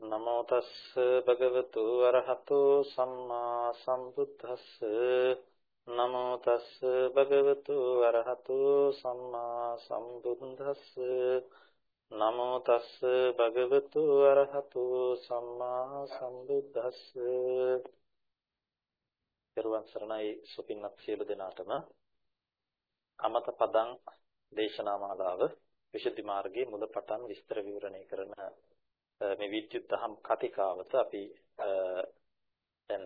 නමෝ තස්ස භගවතු අරහතෝ සම්මා සම්බුද්දස්ස. නමෝ තස්ස භගවතු අරහතෝ සම්මා සම්බුද්දස්ස. නමෝ තස්ස භගවතු අරහතෝ සම්මා සම්බුද්දස්ස. පෙරවන් සරණයි සුපින්වත් සියලු දෙනාටම. අමත පදං දේශනා මාලාව විශුද්ධි මාර්ගයේ මුල පටන් විස්තර විවරණය කරන මේ විද්‍යුත් දහම් කතිකාවත අපි දැන්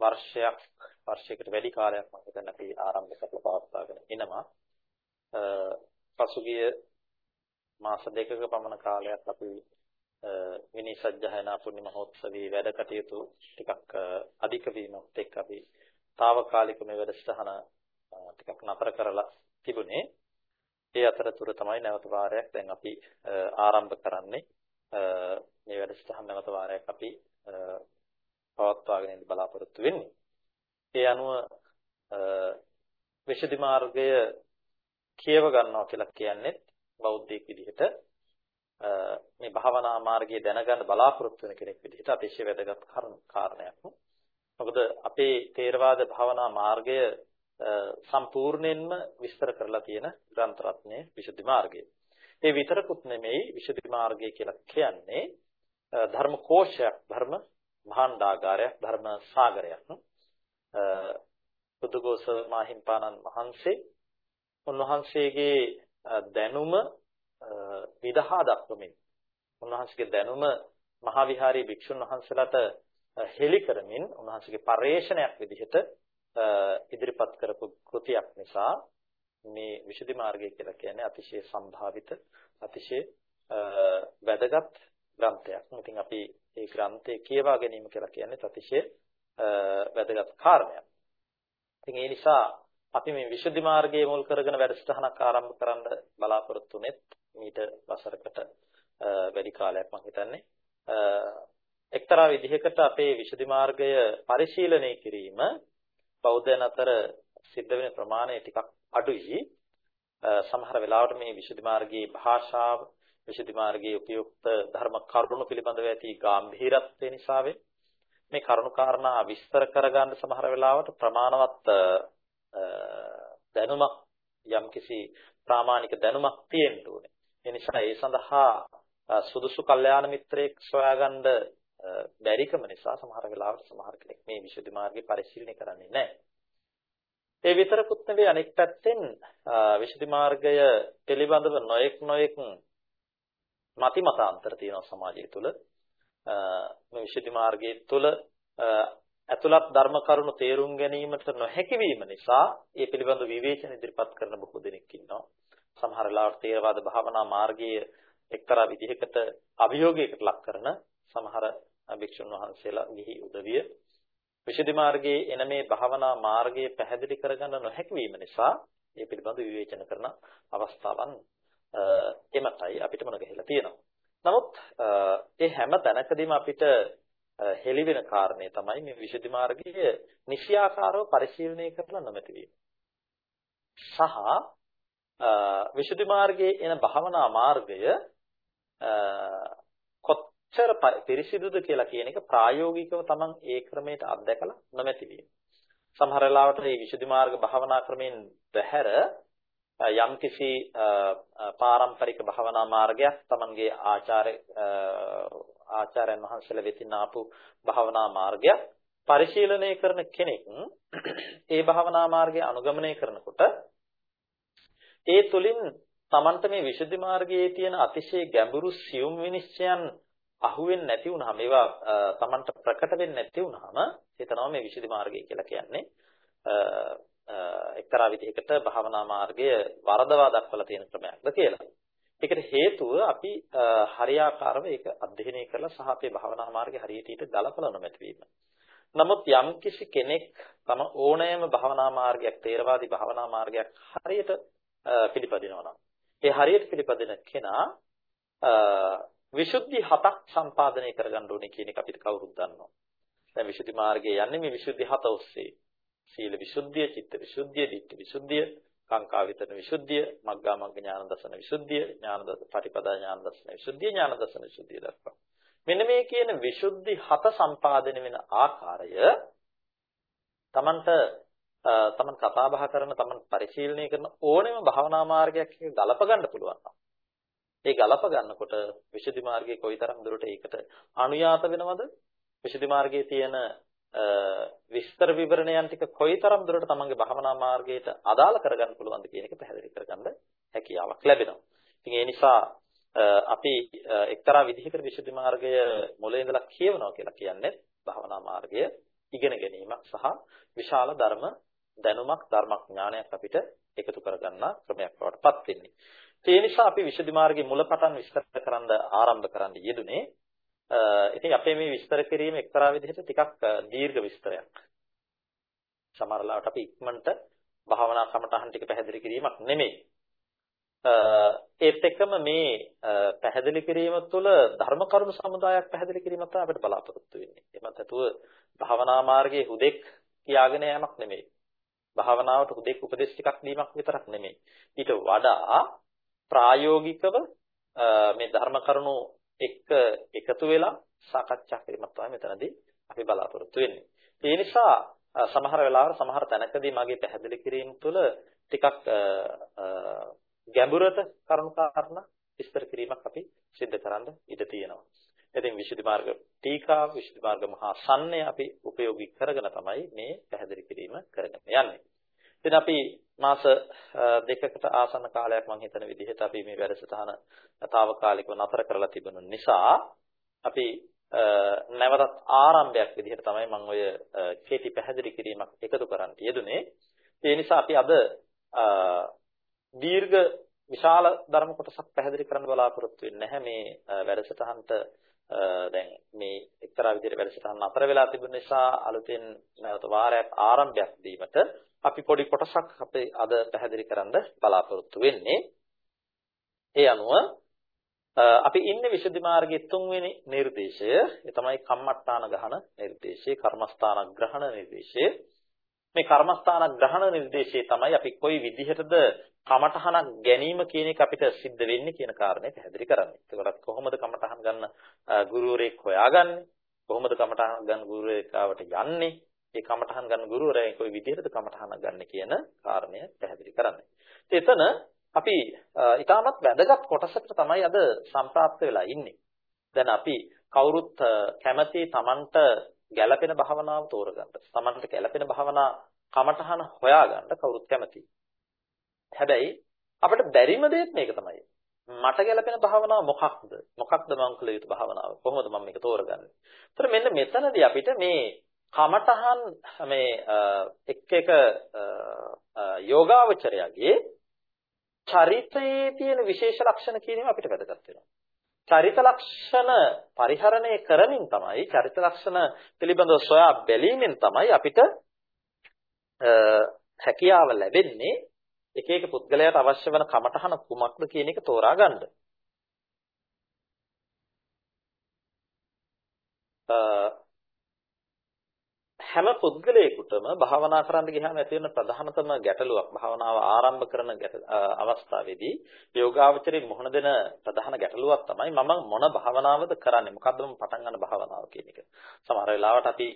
වර්ෂයක් වර්ෂයකට වැඩි කාලයක් මම හිතන්නේ අපි ආරම්භ කරලා පවත්වාගෙන එනවා. පසුගිය මාස දෙකක පමණ කාලයක් අපි විනිසජ්ජහනා පුණ්‍ය මහෝත්සවයේ වැඩ කටයුතු ටිකක් අධික වීමත් එක්ක අපි తాවකාලික මේ වැඩසටහන ටිකක් නතර කරලා තිබුණේ. ඒ අතරතුර තමයි නැවත වාරයක් දැන් අපි ආරම්භ කරන්නේ. මේ වැඩසටහන නැවත වාරයක් අපි පවත්වාගෙන යන්න බලාපොරොත්තු වෙන්නේ. ඒ අනුව විශේෂ මාර්ගය කියව ගන්නවා කියලා කියන්නේ බෞද්ධයෙක් විදිහට මේ භාවනා මාර්ගය දැනගන්න බලාපොරොත්තු වෙන කෙනෙක් විදිහට අතිශය වැදගත් කාරණයක්. මොකද අපේ තේරවාද භාවනා මාර්ගය සම්පූර්ණයෙන්ම විස්තර කරලා තියෙන ග්‍රන්ථ රත්නයේ විශුද්ධි මාර්ගය. ඒ විතරකුත් නෙමෙයි විශුද්ධි මාර්ගය කියලා කියන්නේ ධර්ම කෝෂයක් ධර්ම භාණ්ඩාගාරයක් ධර්ම සාගරයක්. බුදුගෝස මාහිම්පාණන් වහන්සේ උන්වහන්සේගේ දැනුම විදහා දක්වමින් උන්වහන්සේගේ දැනුම මහා විහාරී භික්ෂුන් වහන්සේලාට හෙළි කරමින් උන්වහන්සේගේ පරේෂණයක් විදිහට ඉදිරිපත් කරපු කෘතියක් නිසා මේ විශුද්ධි මාර්ගය කියලා කියන්නේ අතිශය සම්භාවිත අතිශය වැදගත් ග්‍රන්ථයක්. ඉතින් අපි මේ ග්‍රන්ථය කියවා ගැනීම කියලා කියන්නේ අතිශය වැදගත් කාරණයක්. ඉතින් ඒ නිසා අපි මේ විශුද්ධි මාර්ගයේ මුල් කරගෙන වැඩසටහනක් ආරම්භ කරන්න බලාපොරොත්තු වෙනෙත් මීට වසරකට වැඩි කාලයක් මම හිතන්නේ. එක්තරා විදිහකට අපේ විශුද්ධි මාර්ගය පරිශීලනය කිරීම බෞද්ධයන් අතර සිද්ධ වෙන ප්‍රමාණය ටිකක් අඩුයි. සමහර වෙලාවට මේ විශුද්ධි මාර්ගයේ භාෂාව, විශුද්ධි මාර්ගයේ උපයුක්ත ධර්ම කරුණු පිළිබඳව ඇති ගැඹීරත්වය නිසා මේ කරුණු කාරණා විස්තර කරගන්න සමහර වෙලාවට ප්‍රමාණවත් දැනුමක් යම්කිසි ප්‍රාමාණික දැනුමක් තියෙන්න ඕනේ. ඒ නිසා ඒ සඳහා සුදුසු කල්යාණ මිත්‍රයෙක් සොයාගන්න බැරිකම නිසා සමහර වෙලාවට සමහර කෙනෙක් මේ විශුද්ධි මාර්ගය පරිශීලනය කරන්නේ නැහැ. ඒ විතරකුත් නෙවෙයි අනෙක් පැත්තෙන් විශුද්ධි මාර්ගය පිළිබඳව නොයෙක් නොයෙක් මති මතාන්තර තියෙනවා සමාජය තුළ. මේ විශුද්ධි මාර්ගයේ තුළ ඇතුළත් ධර්ම කරුණු තේරුම් ගැනීමට නොහැකි වීම නිසා ඒ පිළිබඳ විවේචන ඉදිරිපත් කරන බොහෝ දෙනෙක් ඉන්නවා. සමහර ලාවට තේරවාද භාවනා මාර්ගයේ එක්තරා විදිහකට අභියෝගයකට ලක් කරන සමහර භික්ෂුන් වහන්සේලා ගිහි උදවිය විශේෂ මාර්ගයේ එන මේ භාවනා මාර්ගයේ පැහැදිලි කරගන්න නොහැකි වීම නිසා මේ පිළිබඳ විවේචන කරන අවස්ථාවන් එමතයි අපිට මොන ගහලා තියෙනවා. නමුත් ඒ හැම තැනකදීම අපිට හෙළි වෙන කාරණේ තමයි මේ විශේෂ මාර්ගයේ නිශ්‍යාකාරව පරිශීලනය කරලා නොමැති වීම. සහ විශේෂ මාර්ගයේ එන භාවනා මාර්ගය කොච්චර පිරිසිදුද කියලා කියන එක ප්‍රායෝගිකව තමන් ඒ ක්‍රමයට අත්දැකලා නොමැති වීම. සමහර වෙලාවට මේ විසුද්ධි මාර්ග භාවනා ක්‍රමෙන් බැහැර යම්කිසි පාරම්පරික භාවනා මාර්ගයක් තමන්ගේ ආචාර්ය ආචාර්යන් වහන්සේලා වෙතින් ආපු භාවනා මාර්ගයක් පරිශීලනය කරන කෙනෙක් ඒ භාවනා මාර්ගය අනුගමනය කරනකොට ඒ තුලින් තමන්ට මේ විසුද්ධි මාර්ගයේ තියෙන අතිශය ගැඹුරු සියුම් විනිශ්චයන් අහුවෙන්නේ නැති වුනහම ඒවා Tamanට ප්‍රකට වෙන්නේ නැති වුනහම හිතනවා මේ විශේෂ මාර්ගය කියලා කියන්නේ එක්තරා විදිහකට භාවනා මාර්ගය වරදවා දක්වලා තියෙන ක්‍රමයක්ද කියලා. ඒකට හේතුව අපි හරියාකාරව ඒක අධ්‍යයනය කරලා සහ අපේ භාවනා මාර්ගය හරියට ඊට ගලපලා නොමැති වීම. නමුත් යම් කිසි කෙනෙක් තම ඕනෑම භාවනා මාර්ගයක් තේරවාදී භාවනා මාර්ගයක් හරියට පිළිපදිනවා නම් ඒ හරියට පිළිපදින කෙනා විසුද්ධි හතක් සම්පාදනය කරගන්න ඕනේ කියන එක අපිට කවුරුත් දන්නවා. දැන් විසුද්ධි මාර්ගයේ යන්නේ මේ විසුද්ධි හත ඔස්සේ. සීල විසුද්ධිය, චිත්ත විසුද්ධිය, ධිට්ඨි විසුද්ධිය, කාංකා විතරන විසුද්ධිය, මග්ගා මග්ග ඥාන දසන විසුද්ධිය, ඥාන දස පටිපදා ඥාන දසන විසුද්ධිය, ඥාන දසන විසුද්ධිය දක්වා. මෙන්න මේ කියන විසුද්ධි හත සම්පාදනය වෙන ආකාරය තමන්ට තමන් කතා බහ කරන තමන් පරිශීලනය කරන ඕනෙම භාවනා මාර්ගයක් එක ගලප ගන්න පුළුවන්. ඒ ගලප ගන්නකොට විසුද්ධි මාර්ගයේ කොයිතරම් දුරට ඒකට අනුයාත වෙනවද? විසුද්ධි මාර්ගයේ තියෙන විස්තර විවරණයන් ටික කොයිතරම් දුරට තමන්ගේ භාවනා මාර්ගයට අදාළ කරගන්න පුළුවන්ද කියන එක පැහැදිලි කරගන්න හැකියාවක් ලැබෙනවා. ඉතින් ඒ නිසා අපි එක්තරා විදිහකට විසුද්ධි මාර්ගය මුලින් ඉඳලා කියවනවා කියලා කියන්නේ භාවනා මාර්ගය ඉගෙන ගැනීමක් සහ විශාල ධර්ම දැනුමක් ධර්මඥානයක් අපිට එකතු කරගන්න ක්‍රමයක් බවට පත් වෙන්නේ. ඒ නිසා අපි විසුද්ධි මාර්ගයේ මුලපටන් විස්තර කරන්න ආරම්භ කරන්න යෙදුනේ. ඉතින් අපේ මේ විස්තර කිරීම එක්තරා විදිහට ටිකක් දීර්ඝ විස්තරයක්. සමහර ලාවට අපි ඉක්මනට භාවනා කමටහන් ටික පැහැදිලි කිරීමක් නෙමෙයි. ඒත් එක්කම මේ පැහැදිලි කිරීම තුළ ධර්ම කරුණු සමුදායක් පැහැදිලි කිරීමක් තමයි අපිට බලාපොරොත්තු වෙන්නේ. එමත් ඇතුව භාවනා මාර්ගයේ හුදෙක් කියාගෙන යෑමක් නෙමෙයි. භාවනාවට හුදෙක් උපදේශ ටිකක් දීමක් විතරක් නෙමෙයි. ඊට වඩා ප්‍රායෝගිකව මේ ධර්ම කරුණු එක්ක එකතු වෙලා සාකච්ඡා කිරීමක් තමයි මෙතනදී අපි බලාපොරොත්තු වෙන්නේ. ඒ නිසා සමහර වෙලාවට සමහර තැනකදී මගේ පැහැදිලි කිරීම තුළ ටිකක් ගැඹුරට කරුණු කාරණා විස්තර කිරීමක් අපි සිද්ධ කරන්න ඉඩ තියෙනවා. ඉතින් විසුද්ධි මාර්ග ටීකා විසුද්ධි මාර්ග මහා සම්ණය අපි උපයෝගී කරගෙන තමයි මේ පැහැදිලි කිරීම කරගෙන යන්නේ. ඉතින් අපි මාස දෙකකට ආසන්න කාලයක් මම හිතන විදිහට අපි මේ වැඩසටහන తాවකාලිකව නතර කරලා තිබුණ නිසා අපි නැවතත් ආරම්භයක් විදිහට තමයි මම ඔය කේටි පැහැදිලි කිරීමක් එකතු කරන්න යෙදුනේ. ඒ නිසා අපි අද දීර්ඝ විශාල ධර්ම කොටසක් පැහැදිලි කරන්න බලාපොරොත්තු වෙන්නේ නැහැ මේ වැඩසටහනට දැන් මේ එක්තරා විදිහට වැඩසටහන අතර වෙලා තිබුණ නිසා අලුතෙන් නැවත වාරයක් ආරම්භයක් දීමට අපි පොඩි කොටසක් අපේ අද පැහැදිලි කරන්න බලාපොරොත්තු වෙන්නේ. ඒ අනුව අපි ඉන්නේ විසුද්ධි මාර්ගයේ තුන්වෙනි නිර්දේශය. ඒ තමයි කම්මට්ටාන ගහන නිර්දේශය, කර්මස්ථාන ග්‍රහණ නිර්දේශය. මේ කර්මස්ථාන ග්‍රහණ නිර්දේශයේ තමයි අපි කොයි විදිහටද කමඨහනක් ගැනීම කියන එක අපිට සිද්ධ වෙන්නේ කියන කාරණේ පැහැදිලි කරන්නේ. ඒකට කොහොමද කමඨහන් ගන්න ගුරුවරයෙක් හොයාගන්නේ? කොහොමද කමඨහන් ගන්න ගුරුවරයෙක්වට යන්නේ? ඒ කමඨහන් ගන්න ගුරුවරයා කොයි විදිහටද කමඨහන ගන්න කියන කාරණය පැහැදිලි කරන්නේ. එතන අපි ඊටමත් වැදගත් කොටසකට තමයි අද සම්ප්‍රාප්ත වෙලා ඉන්නේ. දැන් අපි කවුරුත් කැමති Tamanට ගැළපෙන භාවනාව තෝරගන්න. Tamanට ගැළපෙන භාවනා කමඨහන හොයාගන්න කවුරුත් කැමතියි. හැබැයි අපිට බැරිම දෙයක් මේක තමයි. මට ගැළපෙන භාවනාව මොකක්ද? මොකක්ද මම කළ යුතු භාවනාව? කොහොමද මම මේක තෝරගන්නේ? ඒතර මෙන්න මෙතනදී අපිට මේ කමඨහන් මේ එක් එක යෝගාවචරයගේ චරිතයේ තියෙන විශේෂ ලක්ෂණ කියන ඒවා අපිට වැදගත් වෙනවා. චරිත ලක්ෂණ පරිහරණය කරමින් තමයි චරිත ලක්ෂණ පිළිබඳව සොයා බැලීමෙන් තමයි අපිට හැකියාව ලැබෙන්නේ එක එක පුද්ගලයාට අවශ්‍ය වෙන කමඨහන කුමක්ද කියන එක තෝරා ගන්න. හැම පුද්ගලයෙකුටම භාවනා කරන්න ගියාම ඇති වෙන ප්‍රධානතම ගැටලුවක් භාවනාව ආරම්භ කරන අවස්ථාවේදී යෝගාවචරයේ මුහුණ දෙන ප්‍රධාන ගැටලුවක් තමයි මම මොන භාවනාවද කරන්නේ මොකද්ද මම පටන් ගන්න භාවනාව කියන එක. සමහර වෙලාවට අපි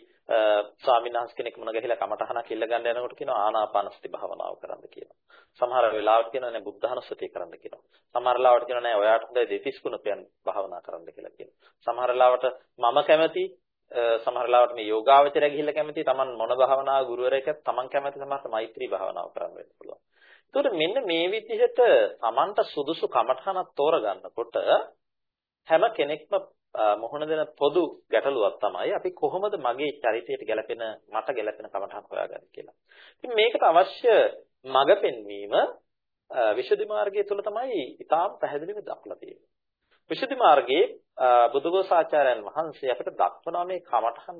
ස්වාමීන් වහන්සේ කෙනෙක් මුණ ගැහිලා කමටහනක් ඉල්ල ගන්න යනකොට කියනවා ආනාපානසති භාවනාව කරන්න කියනවා. සමහර වෙලාවට කියනවා නේ බුද්ධානුස්සතිය කරන්න කියනවා. සමහර වෙලාවට කියනවා නෑ ඔයාට හොඳයි දෙතිස් කුණපයන් භාවනා කරන්න කියලා කියනවා. සමහර වෙලාවට මම කැමති සමහර ලාවට මේ යෝගාවචරය ගිහිල්ලා කැමති තමන් මොන භාවනාව ගුරුවරයෙක් තමන් කැමති සමහරට මෛත්‍රී භාවනාව කරන්න වෙන්න පුළුවන්. ඒතකොට මෙන්න මේ විදිහට තමන්ට සුදුසු කමඨහනක් තෝරගන්නකොට හැම කෙනෙක්ම මොහොන දෙන පොදු ගැටලුවක් තමයි අපි කොහොමද මගේ චරිතයට ගැලපෙන මට ගැලපෙන කමඨහන් හොයාගන්නේ කියලා. ඉතින් මේකට අවශ්‍ය මඟ පෙන්වීම විශුද්ධි මාර්ගය තුළ තමයි ඉතාම පැහැදිලිව දක්වලා තියෙන්නේ. විශුද්ධි මාර්ගයේ බුදුගෝසාචාර්යයන් වහන්සේ අපිට දක්වනවා මේ කමඨහන්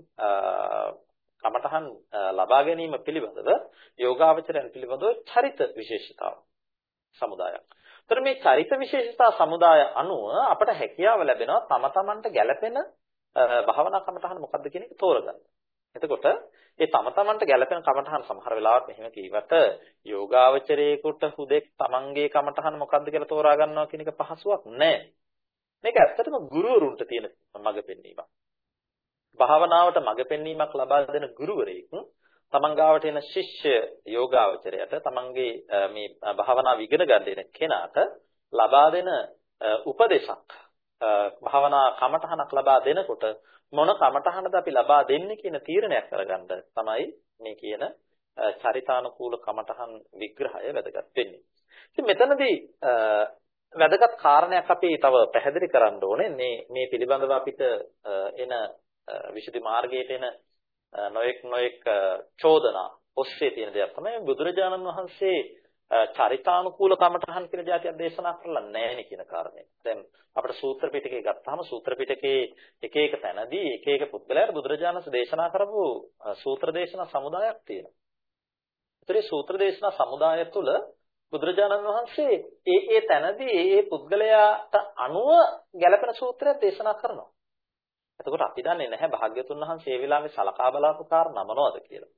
කමඨහන් ලබා ගැනීම පිළිබඳව යෝගාවචරයන් පිළිබඳව චරිත විශේෂතාව සමුදායක්. ඒතර මේ චරිත විශේෂතා සමුදාය අනුව අපට හැකියාව ලැබෙනවා තම තමන්ට ගැළපෙන භාවනා කමඨහන මොකක්ද කියන එක තෝරගන්න. එතකොට ඒ තම තමන්ට ගැළපෙන කමඨහන සමහර වෙලාවට මෙහෙම කීවට යෝගාවචරයේකට හුදෙක් තමන්ගේ කමඨහන මොකක්ද කියලා තෝරා ගන්නවා කියන එක පහසුවක් නැහැ. මේක ඇත්තටම ගුරුවරුන්ට තියෙන මඟ පෙන්වීමක්. භාවනාවට මඟ පෙන්වීමක් ලබා දෙන ගුරුවරයෙක් තමන් ගාවට එන ශිෂ්‍ය යෝගාවචරයට තමන්ගේ මේ භාවනාව ඉගෙන ගන්න කෙනාට ලබා දෙන උපදේශක් භාවනා කමඨහනක් ලබා දෙනකොට මොන කමඨහනද අපි ලබා දෙන්නේ කියන තීරණයක් කරගන්න තමයි මේ කියන චරිතානුකූල කමඨහන් විග්‍රහය වැදගත් වෙන්නේ. ඉතින් මෙතනදී වැදගත් කාරණයක් අපි තව පැහැදිලි කරන්න ඕනේ මේ මේ පිළිබඳව අපිට එන විසුද්ධි මාර්ගයට එන නොඑක් නොඑක් චෝදනා ඔස්සේ තියෙන දෙයක් තමයි බුදුරජාණන් වහන්සේ චරිතානුකූල කමඨහන් කියන જાතියක් දේශනා කරලා නැහැ කියන කාරණය. දැන් අපිට සූත්‍ර පිටකේ ගත්තාම සූත්‍ර පිටකේ එක එක තැනදී එක එක පුද්ගලයාට බුදුරජාණන් දේශනා කරපු සූත්‍ර දේශනා සමුදායක් තියෙනවා. ඒතරේ සූත්‍ර දේශනා සමුදාය තුළ බුදුරජාණන් වහන්සේ ඒ ඒ තැනදී ඒ ඒ පුද්ගලයාට අනුව ගැළපෙන සූත්‍රයක් දේශනා කරනවා. එතකොට අපි දන්නේ නැහැ භාග්‍යතුන් වහන්සේ ඒ වෙලාවේ සලකා බලාපු කාරණා මොනවද කියලා.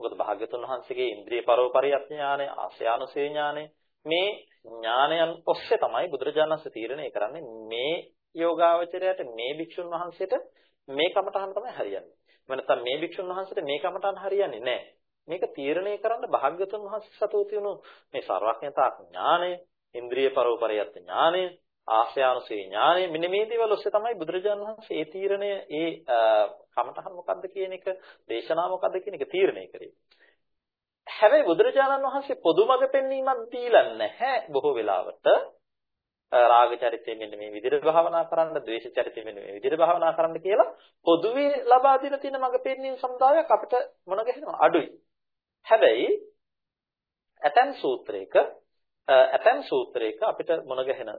මොකද භාග්‍යතුන් වහන්සේගේ ඉන්ද්‍රිය පරෝපරියත් ඥානය, ආසයානුසේ ඥානය මේ ඥානයන් ඔස්සේ තමයි බුදුරජාණන් වහන්සේ තීරණය කරන්නේ මේ යෝගාවචරයට මේ භික්ෂුන් වහන්සේට මේ කමටහන් තමයි හරියන්නේ. නැත්නම් මේ භික්ෂුන් වහන්සේට මේ කමටහන් හරියන්නේ නැහැ. මේක තීරණය කරන්න භාග්‍යතුන් වහන්සේ සතු තියුණු මේ සර්වඥතා ඥානය, ඉන්ද්‍රිය පරෝපරියත් ඥානය, ආශ්‍රයානුසේ ඥානය මෙන්න මේ දේවල් ඔස්සේ තමයි බුදුරජාණන් වහන්සේ ඒ තීරණය ඒ කමඨහන් මොකද්ද කියන එක දේශනා මොකද්ද කියන එක තීරණය කරේ. හැබැයි බුදුරජාණන් වහන්සේ පොදුමග පෙන්වීමක් දීලා නැහැ බොහෝ වෙලාවට. රාග චරිතය මෙන්න මේ විදිහට භාවනා කරන්න, ද්වේෂ චරිතය මෙන්න මේ විදිහට භාවනා කරන්න කියලා පොදුවේ ලබා දෙන තියෙන මඟ පෙන්වීම සමුදායක් අපිට මොන ගැහෙනවා අඩුයි. හැබැයි ඇතන් සූත්‍රයක ඇතැම් සූත්‍රයක අපිට මුණ ගැහෙන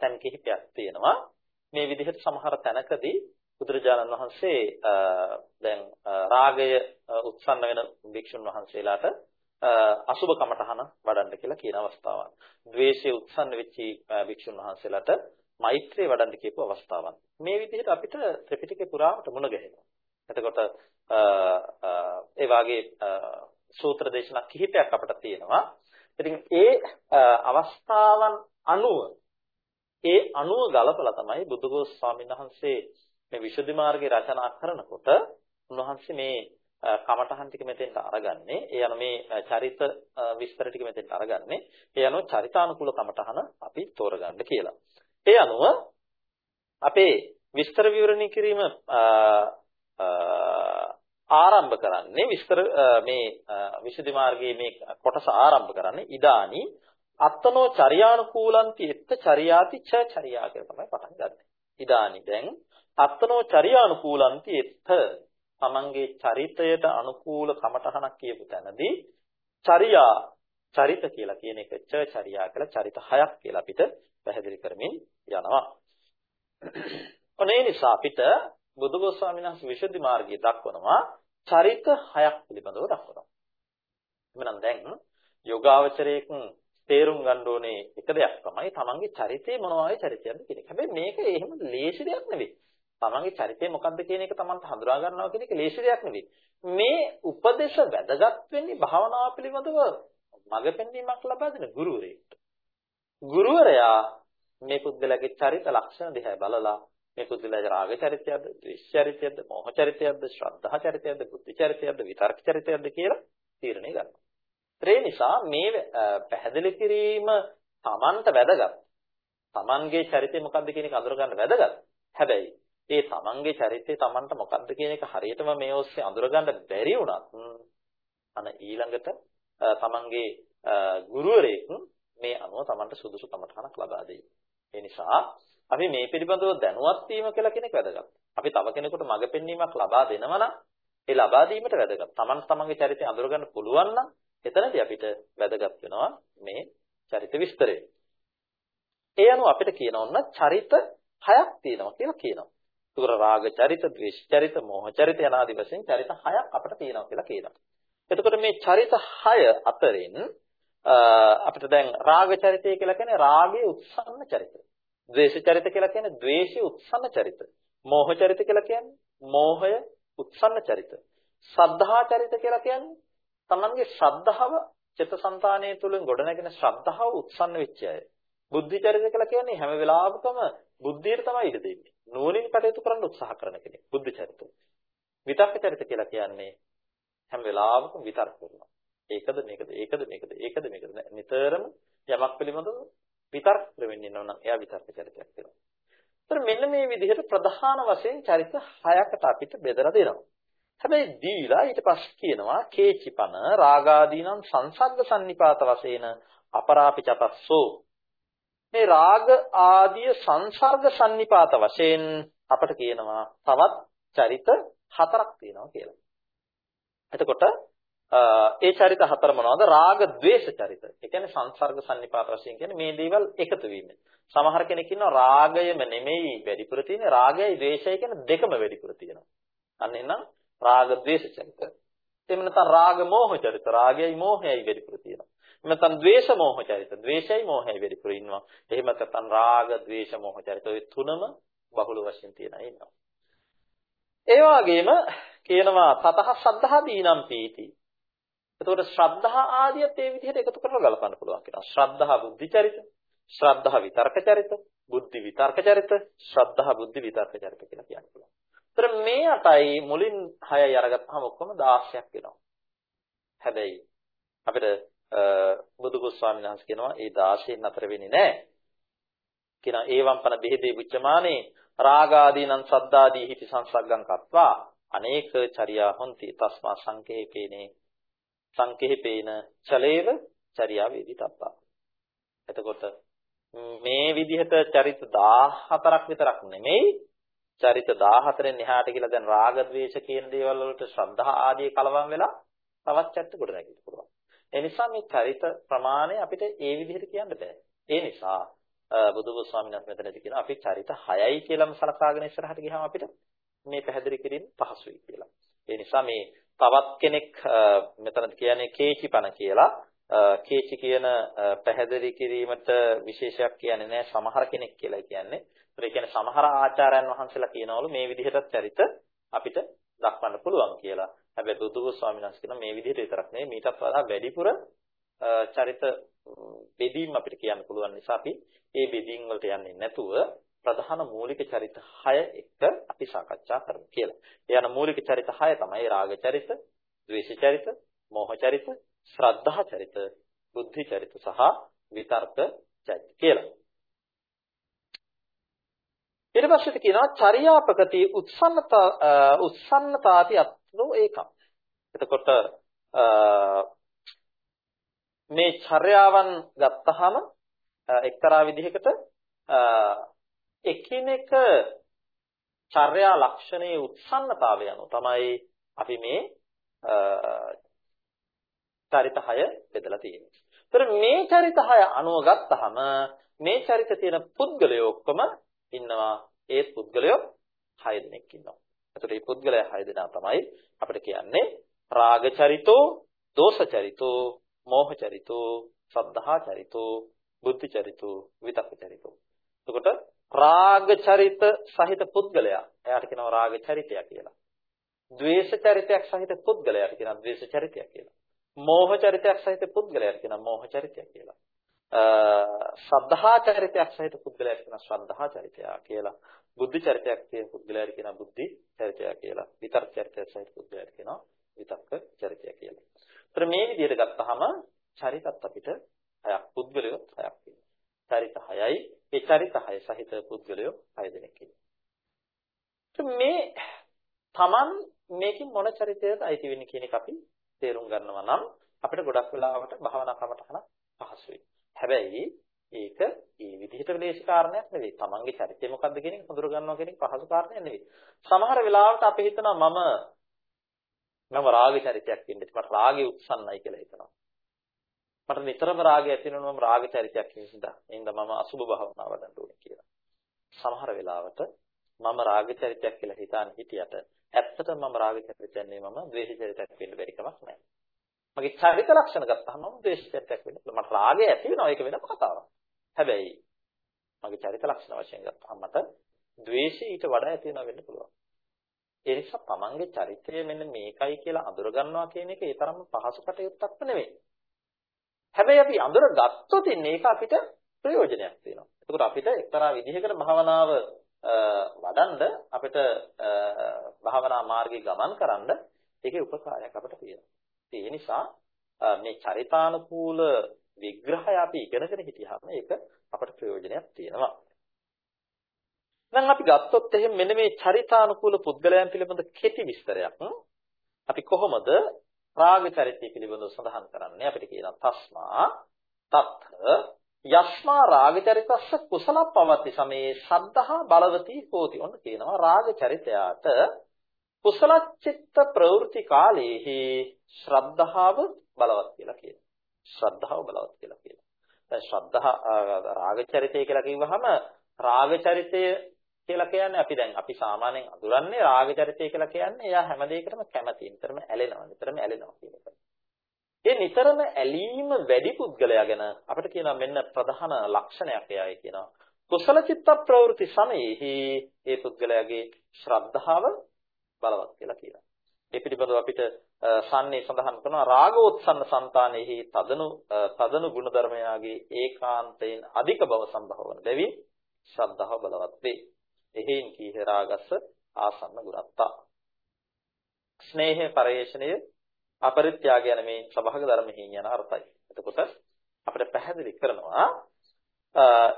තැන් කිහිපයක් තියෙනවා. මේ විදිහට සමහර තැනකදී බුදුරජාණන් වහන්සේ දැන් රාගය උත්සන්න වෙන භික්ෂුන් වහන්සේලාට අසුබ කමඨහන වඩන්න කියලා කියන අවස්ථාවක්. ද්වේෂය උත්සන්න වෙච්ච භික්ෂුන් වහන්සේලාට මෛත්‍රිය වඩන්න කියපු අවස්ථාවක්. මේ විදිහට අපිට ත්‍රිපිටකේ පුරාවට මුණ ගැහෙනවා. එතකොට ඒ වාගේ සූත්‍ර දේශනා කිහිපයක් අපිට තියෙනවා. ඉතින් ඒ අවස්ථාවන් අනුව ඒ අනුව ගලපලා තමයි බුදුගෝස් ස්වාමීන් වහන්සේ මේ විසුද්ධි මාර්ගය රචනා කරනකොට උන්වහන්සේ මේ කමඨහන් ටික මෙතෙන්ට අරගන්නේ ඒ යන මේ චරිත විස්තර ටික මෙතෙන්ට අරගන්නේ ඒ අනුව චරිතානුකූල කමඨහන අපි තෝරගන්න කියලා. ඒ අනුව අපේ විස්තර විවරණී කිරීම ආරම්භ කරන්නේ විස්තර මේ විසුද්ධි මාර්ගයේ මේ කොටස ආරම්භ කරන්නේ ඉදානි අත්තනෝ චර්යානුකූලන්ති එත්ත චර්යාති ච චර්යා කියලා තමයි පටන් ගන්නෙ. ඉදානි දැන් අත්තනෝ චර්යානුකූලන්ති එත්ත තමන්ගේ චරිතයට අනුකූල කමටහනක් කියපු තැනදී චර්යා චරිත කියලා කියන එක ච චර්යා කියලා චරිත හයක් කියලා අපිට පැහැදිලි කරමින් යනවා. ඔනේ නිසා අපිට බුදුගොස් ස්වාමීන් වහන්සේ විසුද්ධි මාර්ගයේ දක්වනවා චරිත හයක් පිළිබඳව දක්වනවා. එhmenan දැන් යෝගාවචරයේක තේරුම් ගන්න ඕනේ එක දෙයක් තමයි තමන්ගේ චරිතේ මොනවායි චරිතයක්ද කියන එක. හැබැයි මේක එහෙම ලේසි දෙයක් නෙවෙයි. තමන්ගේ චරිතය මොකක්ද කියන එක තමන්ට හඳුනා ගන්නවා කියන එක ලේසි දෙයක් නෙවෙයි. මේ උපදේශ වැදගත් වෙන්නේ භාවනාව පිළිබඳව මඟ පෙන්වීමක් ලබා දෙන ගුරුවරයෙක්ට. ගුරුවරයා මේ පුද්ගලයාගේ චරිත ලක්ෂණ දිහා බලලා මේ පුදුලගේ රාග චරිතයක්ද, ද්වේෂ චරිතයක්ද, මෝහ චරිතයක්ද, ශ්‍රද්ධා චරිතයක්ද, බුද්ධි චරිතයක්ද, විතර්ක චරිතයක්ද කියලා තීරණය ගන්නවා. ඒ නිසා මේ පැහැදිලි කිරීම Tamanට වැදගත්. Tamanගේ චරිතය මොකක්ද කියන එක අඳුර ගන්න වැදගත්. හැබැයි ඒ Tamanගේ චරිතය Tamanට මොකක්ද කියන එක හරියටම මේ ඔස්සේ අඳුර ගන්න බැරි වුණත් අන ඊළඟට Tamanගේ ගුරුවරයෙක් මේ අනුව Tamanට සුදුසු කමඨහනක් ලබා දෙයි. ඒ නිසා අපි මේ පිළිබඳව දැනුවත් වීම කියලා කෙනෙක් වැදගත්. අපි තව කෙනෙකුට මඟ පෙන්වීමක් ලබා දෙනවා නම් ඒ ලබා දීමට වැදගත්. Taman තමන්ගේ චරිතය අඳුරගන්න පුළුවන් නම් එතනදී අපිට වැදගත් වෙනවා මේ චරිත විස්තරය. ඒ අනුව අපිට කියන ඔන්න චරිත හයක් තියෙනවා කියලා කියනවා. ඒකර රාග චරිත, ද්වේෂ චරිත, මෝහ චරිත යන ආදි වශයෙන් චරිත හයක් අපිට තියෙනවා කියලා කියනවා. එතකොට මේ චරිත හය අතරින් අපිට දැන් රාග චරිතය කියලා කියන්නේ රාගයේ උත්සන්න චරිතය. ද්වේෂ චරිත කියලා කියන්නේ ද්වේෂය උත්සන්න චරිත. මෝහ චරිත කියලා කියන්නේ මෝහය උත්සන්න චරිත. ශ්‍රද්ධා චරිත කියලා කියන්නේ තමන්ගේ ශ්‍රද්ධාව චිත්තසංතානයේ තුලින් ගොඩනැගෙන ශ්‍රද්ධාව උත්සන්න වෙච්ච අය. බුද්ධි චරිත කියලා කියන්නේ හැම වෙලාවකම බුද්ධියට තමයි ඉඩ දෙන්නේ. නුවණින් කටයුතු කරන්න උත්සාහ කරන කෙනෙක්. බුද්ධ චරිත. විතක්ක චරිත කියලා කියන්නේ හැම වෙලාවකම විතර්ක කරනවා. ඒකද මේකද ඒකද මේකද ඒකද මේකද නිතරම යමක් පිළිබඳව විතර්ක කරමින් ඉන්නවා නම් එයා විතර්ක චරිතයක් වෙනවා. ඒතර මෙන්න මේ විදිහට ප්‍රධාන වශයෙන් චරිත හයකට අපිට බෙදලා දෙනවා. හැබැයි දීලා ඊට පස්සේ කියනවා කේචිපන රාගාදීනම් සංසග්ග සම්නිපාත වශයෙන් අපරාපිචපස්සෝ මේ රාග ආදී සංසර්ග සම්නිපාත වශයෙන් අපට කියනවා තවත් චරිත හතරක් තියෙනවා කියලා. එතකොට ඒ චරිත හතර මොනවද? රාග, ద్వේෂ චරිත. ඒ කියන්නේ සංසර්ග සන්නිපාත වශයෙන් කියන්නේ මේ දේවල් එකතු වීම. සමහර කෙනෙක් ඉන්නවා රාගයම නෙමෙයි වැඩිපුර තියෙන්නේ රාගයයි ద్వේෂයයි කියන දෙකම වැඩිපුර තියෙනවා. අන්න එහෙනම් රාග, ద్వේෂ චරිත. එහෙම නැත්නම් රාග, මෝහ චරිත. රාගයයි මෝහයයි වැඩිපුර තියෙනවා. එහෙම නැත්නම් ద్వේෂ, මෝහ චරිත. ద్వේෂයයි මෝහයයි වැඩිපුර ඉන්නවා. එහෙම නැත්නම් රාග, ద్వේෂ, මෝහ චරිත. ඔය තුනම බහුල වශයෙන් තියෙනවා ඉන්නවා. ඒ වගේම කියනවා තතහ සද්ධා දීනම් පීති එතකොට ශ්‍රද්ධා ආදියත් ඒ විදිහට එකතු කරලා ගලපන්න පුළුවන් කියනවා. ශ්‍රද්ධා බුද්ධි චරිත, ශ්‍රද්ධා විතර්ක චරිත, බුද්ධි විතර්ක චරිත, ශ්‍රද්ධා බුද්ධි විතර්ක චරිත කියලා කියන්න පුළුවන්. ඒතර මේ අටයි මුලින් 6යි අරගත්තාම ඔක්කොම 16ක් වෙනවා. හැබැයි අපිට බුදුගොස් ස්වාමීන් වහන්සේ කියනවා ඒ 16න් අතර වෙන්නේ නැහැ. කියනවා ඒවම් පන බෙහෙදේ බුච්චමානේ රාගාදීනං සද්දාදී හිති සංසග්ගං කତ୍වා අනේක චර්යා හොಂತಿ තස්මා සංකේපේනේ සංකේපේන චලේව චර්යා වේදිතප්පා. එතකොට මේ විදිහට චරිත 14ක් විතරක් නෙමෙයි චරිත 14න් එහාට කියලා දැන් රාග ద్వේෂ කියන දේවල් වලට ශ්‍රද්ධා ආදී කලවම් වෙලා තවත් චරිත ගොඩ නැගිට පුළුවන්. ඒ නිසා මේ චරිත ප්‍රමාණය අපිට ඒ විදිහට කියන්න බෑ. ඒ නිසා බුදුබෝ ස්වාමීන් වහන්සේ මෙතනදී කියනවා අපි චරිත 6යි කියලාම සලකාගෙන ඉස්සරහට ගියාම අපිට මේ පැහැදිලි කිරීම පහසුයි කියලා. ඒ නිසා මේ තවත් කෙනෙක් මෙතන කියන්නේ කේචිපන කියලා කේචි කියන පැහැදිලි කිරීමට විශේෂයක් කියන්නේ නැහැ සමහර කෙනෙක් කියලා කියන්නේ. ඒ කියන්නේ සමහර ආචාර්යයන් වහන්සේලා කියනවලු මේ විදිහට චරිත අපිට දක්වන්න පුළුවන් කියලා. හැබැයි බුදුගු ස්වාමීන් වහන්සේ කියන මේ විදිහට විතරක් නෙවෙයි මීටත් වඩා වැඩිපුර චරිත බෙදීම් අපිට කියන්න පුළුවන් නිසා අපි මේ බෙදීම් වලට යන්නේ නැතුව ප්‍රධාන මූලික චරිත 6 එක අපි සාකච්ඡා කරමු කියලා. ඒ යන මූලික චරිත 6 තමයි රාග චරිත, ද්වේෂ චරිත, මෝහ චරිත, ශ්‍රද්ධා චරිත, බුද්ධි චරිත සහ විතර්ක චරිත කියලා. ඊට පස්සේ කියනවා චර්යාපකති උත්සන්නතා උත්සන්නතාති අත්නෝ ඒකම්. එතකොට මේ චර්යාවන් ගත්තහම එක්තරා විදිහකට එකිනෙක චර්යා ලක්ෂණයේ උත්සන්නතාවය අනුව තමයි අපි මේ චරිත 6 බෙදලා තියෙන්නේ. ඒතර මේ චරිත 6 අනුව ගත්තහම මේ චරිත තියෙන පුද්ගලයෝ ඔක්කොම ඉන්නවා. ඒ පුද්ගලයෝ 6 දෙනෙක් ඉන්නවා. ඒතර මේ පුද්ගලයා 6 දෙනා තමයි අපිට කියන්නේ රාග චරිතෝ, දෝෂ චරිතෝ, මෝහ චරිතෝ, සද්ධා චරිතෝ, බුද්ධ චරිතෝ, විතක්ක චරිතෝ. එතකොට රාග චරිත සහිත පුද්ගලයා එයාට කියනවා රාග චරිතය කියලා. ද්වේෂ චරිතයක් සහිත පුද්ගලයාට කියනවා ද්වේෂ චරිතය කියලා. මෝහ චරිතයක් සහිත පුද්ගලයාට කියනවා මෝහ චරිතය කියලා. ශ්‍රද්ධා චරිතයක් සහිත පුද්ගලයාට කියනවා ශ්‍රද්ධා චරිතය කියලා. බුද්ධ චරිතයක් තියෙන පුද්ගලයාට කියනවා බුද්ධි චරිතය කියලා. විතර්ක චරිතයක් සහිත පුද්ගලයාට කියනවා විතක්ක චරිතය කියලා. ඒතර මේ විදිහට ගත්තාම චරිතත් අපිට හයක් පුද්ගලයොත් හයක් වෙනවා. චරිත 6යි ඒ චරිත 6 සහිත පුද්ගලයෝ 6 දෙනෙක් මේ Taman මේකෙන් මොන චරිතයද අයිති වෙන්නේ කියන එක අපි තේරුම් ගන්නවා නම් අපිට ගොඩක් වෙලාවට භාවනා ක්‍රමටහන පහසුයි. හැබැයි ඒක ඒ විදිහට ලේසි කාරණයක් නෙවෙයි. Tamanගේ චරිතය මොකක්ද කියන එක හඳුර ගන්නවා කියන එක පහසු කාරණයක් නෙවෙයි. සමහර වෙලාවට අපි හිතනවා මම මම රාග චරිතයක් ඉන්නේ. මට රාගය උත්සන්නයි කියලා හිතනවා. මට නිතරම රාගය ඇති වෙනවා මම රාග චරිතයක් හින්දා. එහෙනම් මම අසුබ භාවනාව වඩන්න ඕනේ කියලා. සමහර වෙලාවට මම රාග චරිතයක් කියලා හිතාන හිටියට ඇත්තටම මම රාග චරිතයක් නෙවෙයි මම ද්වේෂ චරිතයක් වෙන්න බැරි කමක් නැහැ. මගේ චරිත ලක්ෂණ ගත්තාම මම ද්වේෂ චරිතයක් වෙන්න පුළුවන්. මට රාගය ඇති වෙනවා ඒක වෙනම කතාවක්. හැබැයි මගේ චරිත ලක්ෂණ වශයෙන් ගත්තාම මට ද්වේෂය ඊට වඩා ඇති වෙනවා වෙන්න පුළුවන්. ඒ නිසා තමන්ගේ චරිතය මෙන්න මේකයි කියලා අඳුර ගන්නවා කියන එක ඒ තරම්ම පහසු කටයුත්තක් නෙවෙයි. හැබැයි අපි අඳුර ගත්තොත් ඉන්නේ ඒක අපිට ප්‍රයෝජනයක් වෙනවා. එතකොට අපිට එක්තරා විදිහකට භාවනාව වඩන්ඩ අපිට භාවනා මාර්ගේ ගමන් කරන්න ඒකේ උපකාරයක් අපිට තියෙනවා. ඒ නිසා මේ චරිතානුකූල විග්‍රහය අපි ඉගෙනගෙන හිටියාම ඒක අපට ප්‍රයෝජනයක් තියෙනවා. දැන් අපි ගත්තොත් එහෙම මෙන්න මේ චරිතානුකූල පුද්ගලයන් පිළිබඳ කෙටි විස්තරයක් අපි කොහොමද රාග චරිතය පිළිබඳව සඳහන් කරන්නේ අපිට කියනවා තස්මා තත්ථ යස්මා රාග චරිතස්ස කුසල පවති සමේ සද්ධා බලවති හෝති. ඔන්න කියනවා රාග චරිතයාට කුසල චිත්ත ප්‍රවෘත්ති කාලයේහි ශ්‍රද්ධාව බලවත් කියලා කියනවා. ශ්‍රද්ධාව බලවත් කියලා කියනවා. දැන් ශ්‍රද්ධා රාග චරිතය කියලා කිව්වහම රාග චරිතය කියලා කියන්නේ අපි දැන් අපි සාමාන්‍යයෙන් අඳුරන්නේ රාග චරිතය කියලා කියන්නේ එයා හැම දෙයකටම කැමති. නිතරම ඇලෙනවා. නිතරම ඇලෙනවා කියන එක. ඒ නිතරම ඇලීම වැඩි පුද්ගලයා ගැන අපිට කියනවා මෙන්න ප්‍රධාන ලක්ෂණයක් එයයි කියනවා. කුසල චිත්ත ප්‍රවෘත්ති සමයේහි ඒ පුද්ගලයාගේ ශ්‍රද්ධාව බලවත් කියලා කියනවා. ඒ පිළිබඳව අපිට සම්නේ සඳහන් කරනවා රාගෝත්සන්න సంతානෙහි තදනු තදනු ගුණධර්මයාගේ ඒකාන්තයෙන් අධික බව සම්භව වන බැවින් ශ්‍රද්ධාව බලවත් වේ. එහෙයින් කීහ රාගස්ස ආසන්න ගුණත්තා. ස්නේහ පරේෂණය අපරිත්‍යාග යන මේ සබහග ධර්මෙහි යන අර්ථයි. එතකොට අපිට පැහැදිලි කරනවා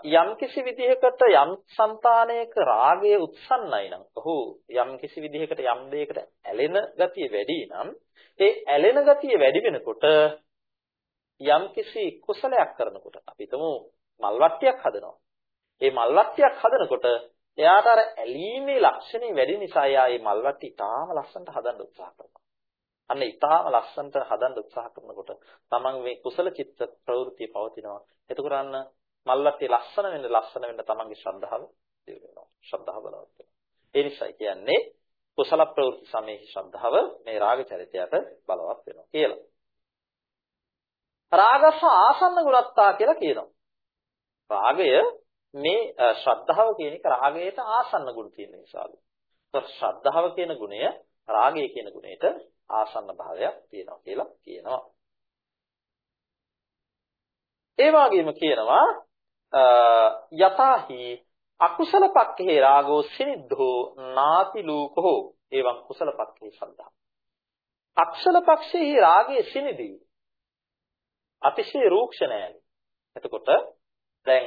යම් කිසි විදිහකට යම් సంతානයක රාගය උත්සන්නයි නම් ඔහු යම් කිසි විදිහකට යම් දෙයකට ඇලෙන ගතිය වැඩි නම් ඒ ඇලෙන ගතිය වැඩි වෙනකොට යම් කිසි කුසලයක් කරනකොට අපි හිතමු මල්වට්ටියක් හදනවා. ඒ මල්වට්ටියක් හදනකොට එයාට අර ඇලීමේ ලක්ෂණේ වැඩි නිසා එයා මේ මල්වට්ටි තාම ලස්සනට හදන්න උත්සාහ කරනවා. අන්න ඊටාම ලස්සනට හදන්න උත්සාහ කරනකොට තමන් මේ කුසල චිත්ත ප්‍රවෘත්තිය පවතිනවා. එතකොට අන්න මල්ලත්තේ ලස්සන වෙන්න ලස්සන වෙන්න තමන්ගේ ශ්‍රද්ධාව දියුණු වෙනවා. ශ්‍රද්ධාව බලවත් වෙනවා. ඒ නිසා කියන්නේ කුසල ප්‍රවෘත්ති සමයේ ශ්‍රද්ධාව මේ රාග චරිතයට බලවත් වෙනවා කියලා. රාගස ආසන්න ගුණත්තා කියලා කියනවා. රාගය මේ ශ්‍රද්ධාව කියන එක රාගයට ආසන්න ගුණ තියෙන නිසාලු. ශ්‍රද්ධාව කියන ගුණය රාගය කියන ගුණයට ආසන්න භාවයක් තියෙනවා කියලා කියනවා. ඒ වගේම කියනවා යතාහි අකුසල පක්ඛේ රාගෝ සිනිද්ධෝ නාති ලූකෝ එවං කුසල පක්ඛේ සද්ධා. අක්ෂල පක්ෂේ රාගයේ සිනිදී අතිශය රූක්ෂ නෑලු. එතකොට දැන්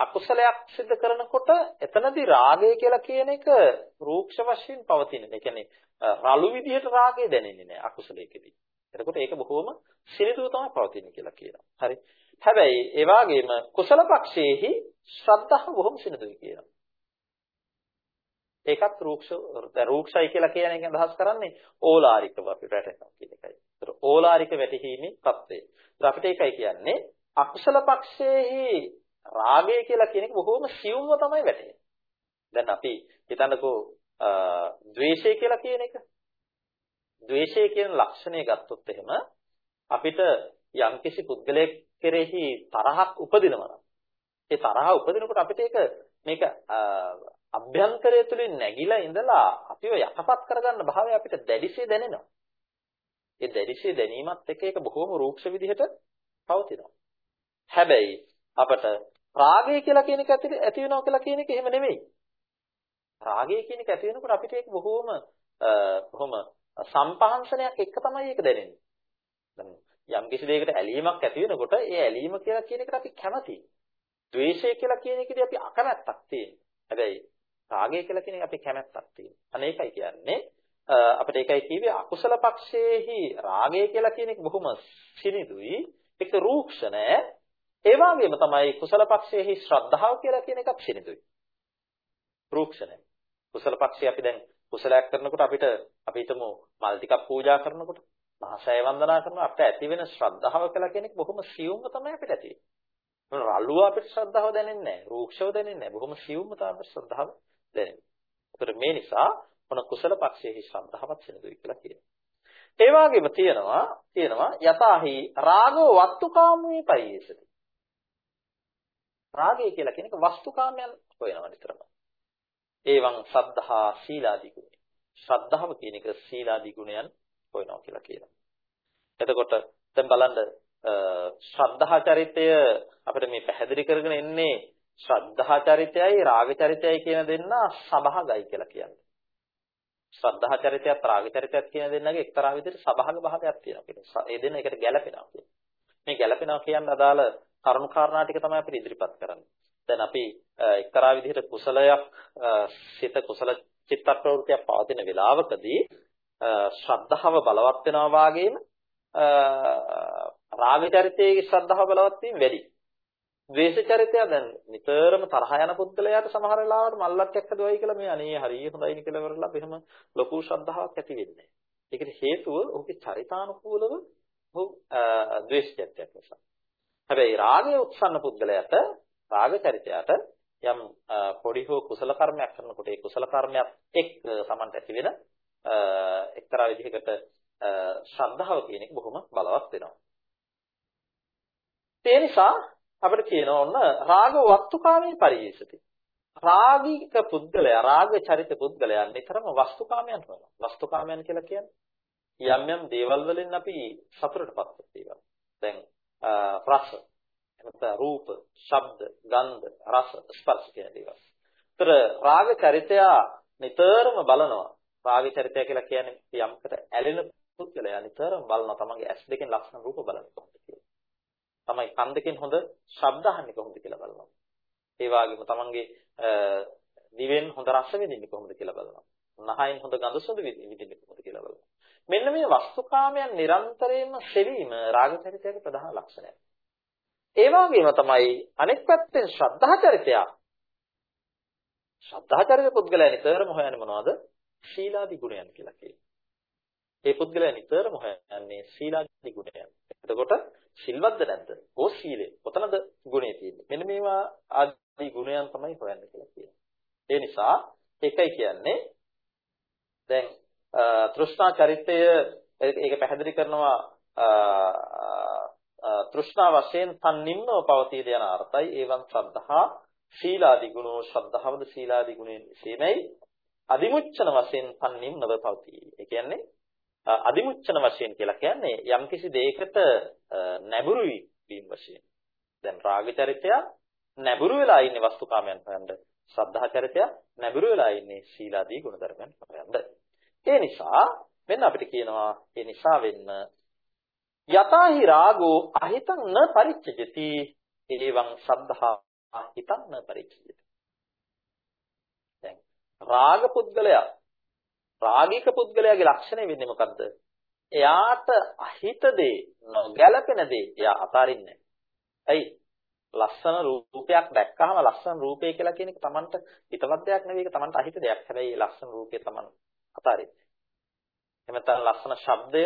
අකුසලයක් සිදු කරනකොට එතනදී රාගය කියලා කියන එක රූක්ෂ වශයෙන් පවතින. ඒ කියන්නේ රළු විදිහට රාගය දැනෙන්නේ නැහැ අකුසලයකදී. එතකොට ඒක බොහොම සිනිඳුව තමයි පවතින්නේ කියලා කියනවා. හරි. හැබැයි ඒ වගේම කුසල පක්ෂයේහි ශ්‍රද්ධාව බොහොම සිනිඳුයි කියනවා. ඒකත් රූක්ෂ රූක්ෂයි කියලා කියන එකෙන් අදහස් කරන්නේ ඕලාරිකව අපි රැටෙනවා කියන එකයි. ඒතර ඕලාරික වැටහීමේ தත්ත්වය. ඒත් අපිට ඒකයි කියන්නේ අකුසල පක්ෂයේහි රාගය කියලා කියන එක බොහොම සියුම්ව තමයි වැටෙන්නේ. දැන් අපි හිතන්නකෝ ද්වේෂය කියලා කියන එක. ද්වේෂය කියන ලක්ෂණය ගත්තොත් එහෙම අපිට යම්කිසි පුද්ගලයෙක් කෙරෙහි තරහක් උපදිනවා නම් ඒ තරහ උපදිනකොට අපිට ඒක මේක අභ්‍යන්තරය තුලින් නැగిලා ඉඳලා අපිව යටපත් කරගන්න භාවය අපිට දැඩිසේ දැනෙනවා. ඒ දැඩිසේ දැනීමත් එක්ක ඒක බොහොම රූක්ෂ විදිහට පවතිනවා. හැබැයි අපට රාගය කියලා කියන එක ඇති වෙනවා කියලා කියන එක එහෙම නෙමෙයි. රාගය කියන එක ඇති වෙනකොට අපිට ඒක බොහොම බොහොම සම්පහන්සනයක් එක තමයි ඒක දැනෙන්නේ. දැන් යම් කිසි දෙයකට ඇලීමක් ඇති වෙනකොට ඒ ඇලීම කියලා කියන එකට අපි කැමතියි. ද්වේෂය කියලා කියන එකදී අපි අකමැත්තක් තියෙනවා. හැබැයි රාගය කියලා කියන එක අපි කැමැත්තක් තියෙනවා. අනේකයි කියන්නේ අපිට ඒකයි කිව්වේ අකුසල පක්ෂයේහි රාගය කියලා කියන එක බොහොම සිනිදුයි. ඒක රූක්ෂ නෑ. ඒ වගේම තමයි කුසල පක්ෂයේහි ශ්‍රද්ධාව කියලා කියන එකත් සිනිදුයි. රූක්ෂ නෑ. කුසල පක්ෂය අපි දැන් කුසලයක් කරනකොට අපිට අපි හිතමු මල් ටිකක් පූජා කරනකොට මහසය වන්දනා කරනවා අපිට ඇති වෙන ශ්‍රද්ධාව කියලා කෙනෙක් බොහොම සියුම්ව තමයි අපිට ඇති වෙන්නේ. රළුව අපිට ශ්‍රද්ධාව දැනෙන්නේ නැහැ. රූක්ෂව දැනෙන්නේ නැහැ. බොහොම සියුම්ව තමයි ශ්‍රද්ධාව දැනෙන්නේ. ඒතර මේ නිසා මොන කුසල පක්ෂයේ ශ්‍රද්ධාවත් වෙනදුයි කියලා කියනවා. ඒ වගේම තියෙනවා තියෙනවා යතාහි රාගෝ වස්තුකාමී පරියේසති. රාගය කියලා කියන එක වස්තුකාමයන් හොයනවා නිතරම. ඒවං සද්ධා සීලාදී ගුණ. ශ්‍රද්ධාව කියන එක සීලාදී ගුණයන් හොයනවා කියලා කියනවා. එතකොට දැන් බලන්න ශ්‍රද්ධා චරිතය අපිට මේ පැහැදිලි කරගෙන එන්නේ ශ්‍රද්ධා චරිතයයි රාග චරිතයයි කියන දෙන්න සබහගයි කියලා කියන්නේ. ශ්‍රද්ධා චරිතයත් රාග චරිතයත් කියන දෙන්නගේ එක්තරා විදිහට සබහග භාවයක් තියෙනවා. ඒ දෙන්න එකට ගැළපෙනවා කියන්නේ. මේ ගැළපෙනවා කියන අදාළ කරුණු කාරණා ටික තමයි අපිට ඉදිරිපත් කරන්නේ. දැන් අපි එක්තරා විදිහට කුසලයක් සිත කුසල චිත්ත ප්‍රවෘත්තියක් පවතින වෙලාවකදී ශ්‍රද්ධාව බලවත් වෙනවා වාගේම රාග චරිතයේ ශ්‍රද්ධාව බලවත් වීම වැඩි. ද්වේෂ චරිතය දැන් නිතරම තරහ යන පුද්ගලයාට සමහර වෙලාවට මල්ලක් එක්කදවයි කියලා මේ අනේ හරිය හොඳයිනි කියලා වරලා එහෙම ලොකු ශ්‍රද්ධාවක් ඇති වෙන්නේ නැහැ. ඒකට හේතුව ඔහුගේ චරිතානුකූලව ඔහු ද්වේෂ චරිතයක් නිසා. හැබැයි රාගය උත්සන්න පුද්ගලයාට රාග චරිතයට යම් පොඩි හෝ කුසල කර්මයක් කරනකොට ඒ කුසල කර්මයක් එක් සමන්ට ඇති වෙන එක්තරා විදිහකට ශ්‍රද්ධාව කියන එක බොහොම බලවත් වෙනවා. ඒ නිසා අපිට කියනවා ඔන්න රාග වස්තුකාමී පරියේෂති. රාගික පුද්ගලයා රාග චරිත පුද්ගලයන් නිතරම වස්තුකාමයන් වෙනවා. වස්තුකාමයන් කියලා කියන්නේ යම් යම් දේවල් වලින් අපි සතුටටපත් වෙනවා. දැන් රස එතන රූප, ශබ්ද, ගන්ධ, රස, ස්පර්ශ කියන දේවල්. ඒතර රාග චරිතය නිතරම බලනවා. රාග චරිතය කියලා කියන්නේ යම්කට ඇලෙන පුද්ගලයා නිතරම බලනවා තමන්ගේ ඇස් දෙකෙන් ලක්ෂණ රූප බලනවා. තමයි කන් දෙකෙන් හොඳ ශබ්ද අහන්නේ කොහොමද කියලා බලනවා. ඒ වගේම තමන්ගේ දිවෙන් හොඳ රස විඳින්නේ කොහොමද කියලා බලනවා. නහයෙන් හොඳ ගඳ සුවඳ විඳින්නේ කොහොමද කියලා බලනවා. මෙන්න මේ වස්තුකාමයන් නිරන්තරයෙන්ම සෙවීම රාග චරිතයේ ප්‍රධාන ලක්ෂණයක්. ඒ වගේම තමයි අනෙක් පැත්තෙන් ශ්‍රද්ධා චරිතය. ශ්‍රද්ධා චරිත පුද්ගලයා නිතරම හොයන්නේ මොනවද? ශීලාදී ගුණයන් කියලා කියනවා. ඒ පුද්ගලයා නිතරම හොයන්නේ ශීලාදී ගුණයන්. එතකොට සිල්වත්ද නැද්ද? ඕ සීලය. කොතනද ගුණය තියෙන්නේ? මෙන්න මේවා ආදී ගුණයන් තමයි හොයන්නේ කියලා කියනවා. ඒ නිසා එකයි කියන්නේ දැන් තෘෂ්ණා චරිතය ඒක පැහැදිලි කරනවා තෘෂ්ණා වශයෙන් තන්නිම්නව පවතීද යන අර්ථයි ඒවන් ශ්‍රද්ධහා සීලාදි ගුණෝ ශ්‍රද්ධාවද සීලාදි ගුණයෙන් විශේෂයි අදිමුච්ඡන වශයෙන් තන්නිම්නව පවතී. ඒ කියන්නේ අදිමුච්ඡන වශයෙන් කියලා කියන්නේ යම්කිසි දෙයකට නැඹුරු වීම වශයෙන්. දැන් රාග චරිතය නැඹුරු වෙලා ඉන්නේ වස්තුකාමයන් හොයන්න. ශ්‍රද්ධා චරිතය නැඹුරු වෙලා ඉන්නේ සීලාදී ගුණධර්මයන් හොයන්න. ඒ නිසා මෙන්න අපිට කියනවා ඒ නිසා වෙන්න යතාහි රාගෝ අහිතං න පරිච්ඡජති එවං සද්ධා හිතං න පරිච්ඡජති දැන් රාග පුද්ගලයා රාගික පුද්ගලයාගේ ලක්ෂණය වෙන්නේ මොකද්ද? එයාට අහිත දේ, නොගැලපෙන දේ එයා අතාරින්නේ නැහැ. ලස්සන රූපයක් දැක්කහම ලස්සන රූපය කියලා කියන එක Tamanට හිතවත් දෙයක් නෙවෙයි ඒක Tamanට අහිත දෙයක්. හැබැයි ඒ ලස්සන රූපය Taman අතාරින්නේ. එහෙම නැත්නම් ලස්සන ශබ්දය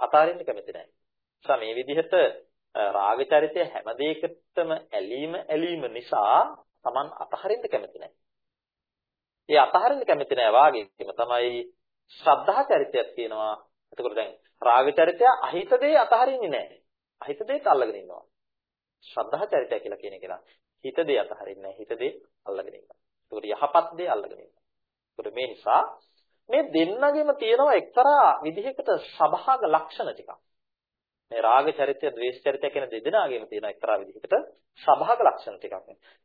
අතාරින්න කැමති නැහැ. නිසා මේ විදිහට රාග චරිතය හැම දෙයකටම ඇලීම ඇලීම නිසා Taman අතහරින්න කැමති නැහැ. ඒ අතහරින්න කැමති නෑ වාගේම තමයි ශ්‍රද්ධා චරිතයක් තියෙනවා. එතකොට දැන් රාග චරිතය අහිත දේ අතහරින්නේ නෑ. අහිත දේත් අල්ලගෙන ඉන්නවා. ශ්‍රද්ධා චරිතය කියලා කියන එක හිත දේ අතහරින්නේ නෑ. හිත දේ අල්ලගෙන ඉන්නවා. එතකොට යහපත් දේ අල්ලගෙන ඉන්නවා. එතකොට මේ නිසා මේ දෙන්නගෙම තියෙනවා එක්තරා විදිහකට සබහාග ලක්ෂණ ටිකක්. මේ රාග චරිතය, ද්වේෂ චරිතය කියන දෙදෙනාගේම තියෙන එක්තරා විදිහකට සබහාග ලක්ෂණ ටිකක්.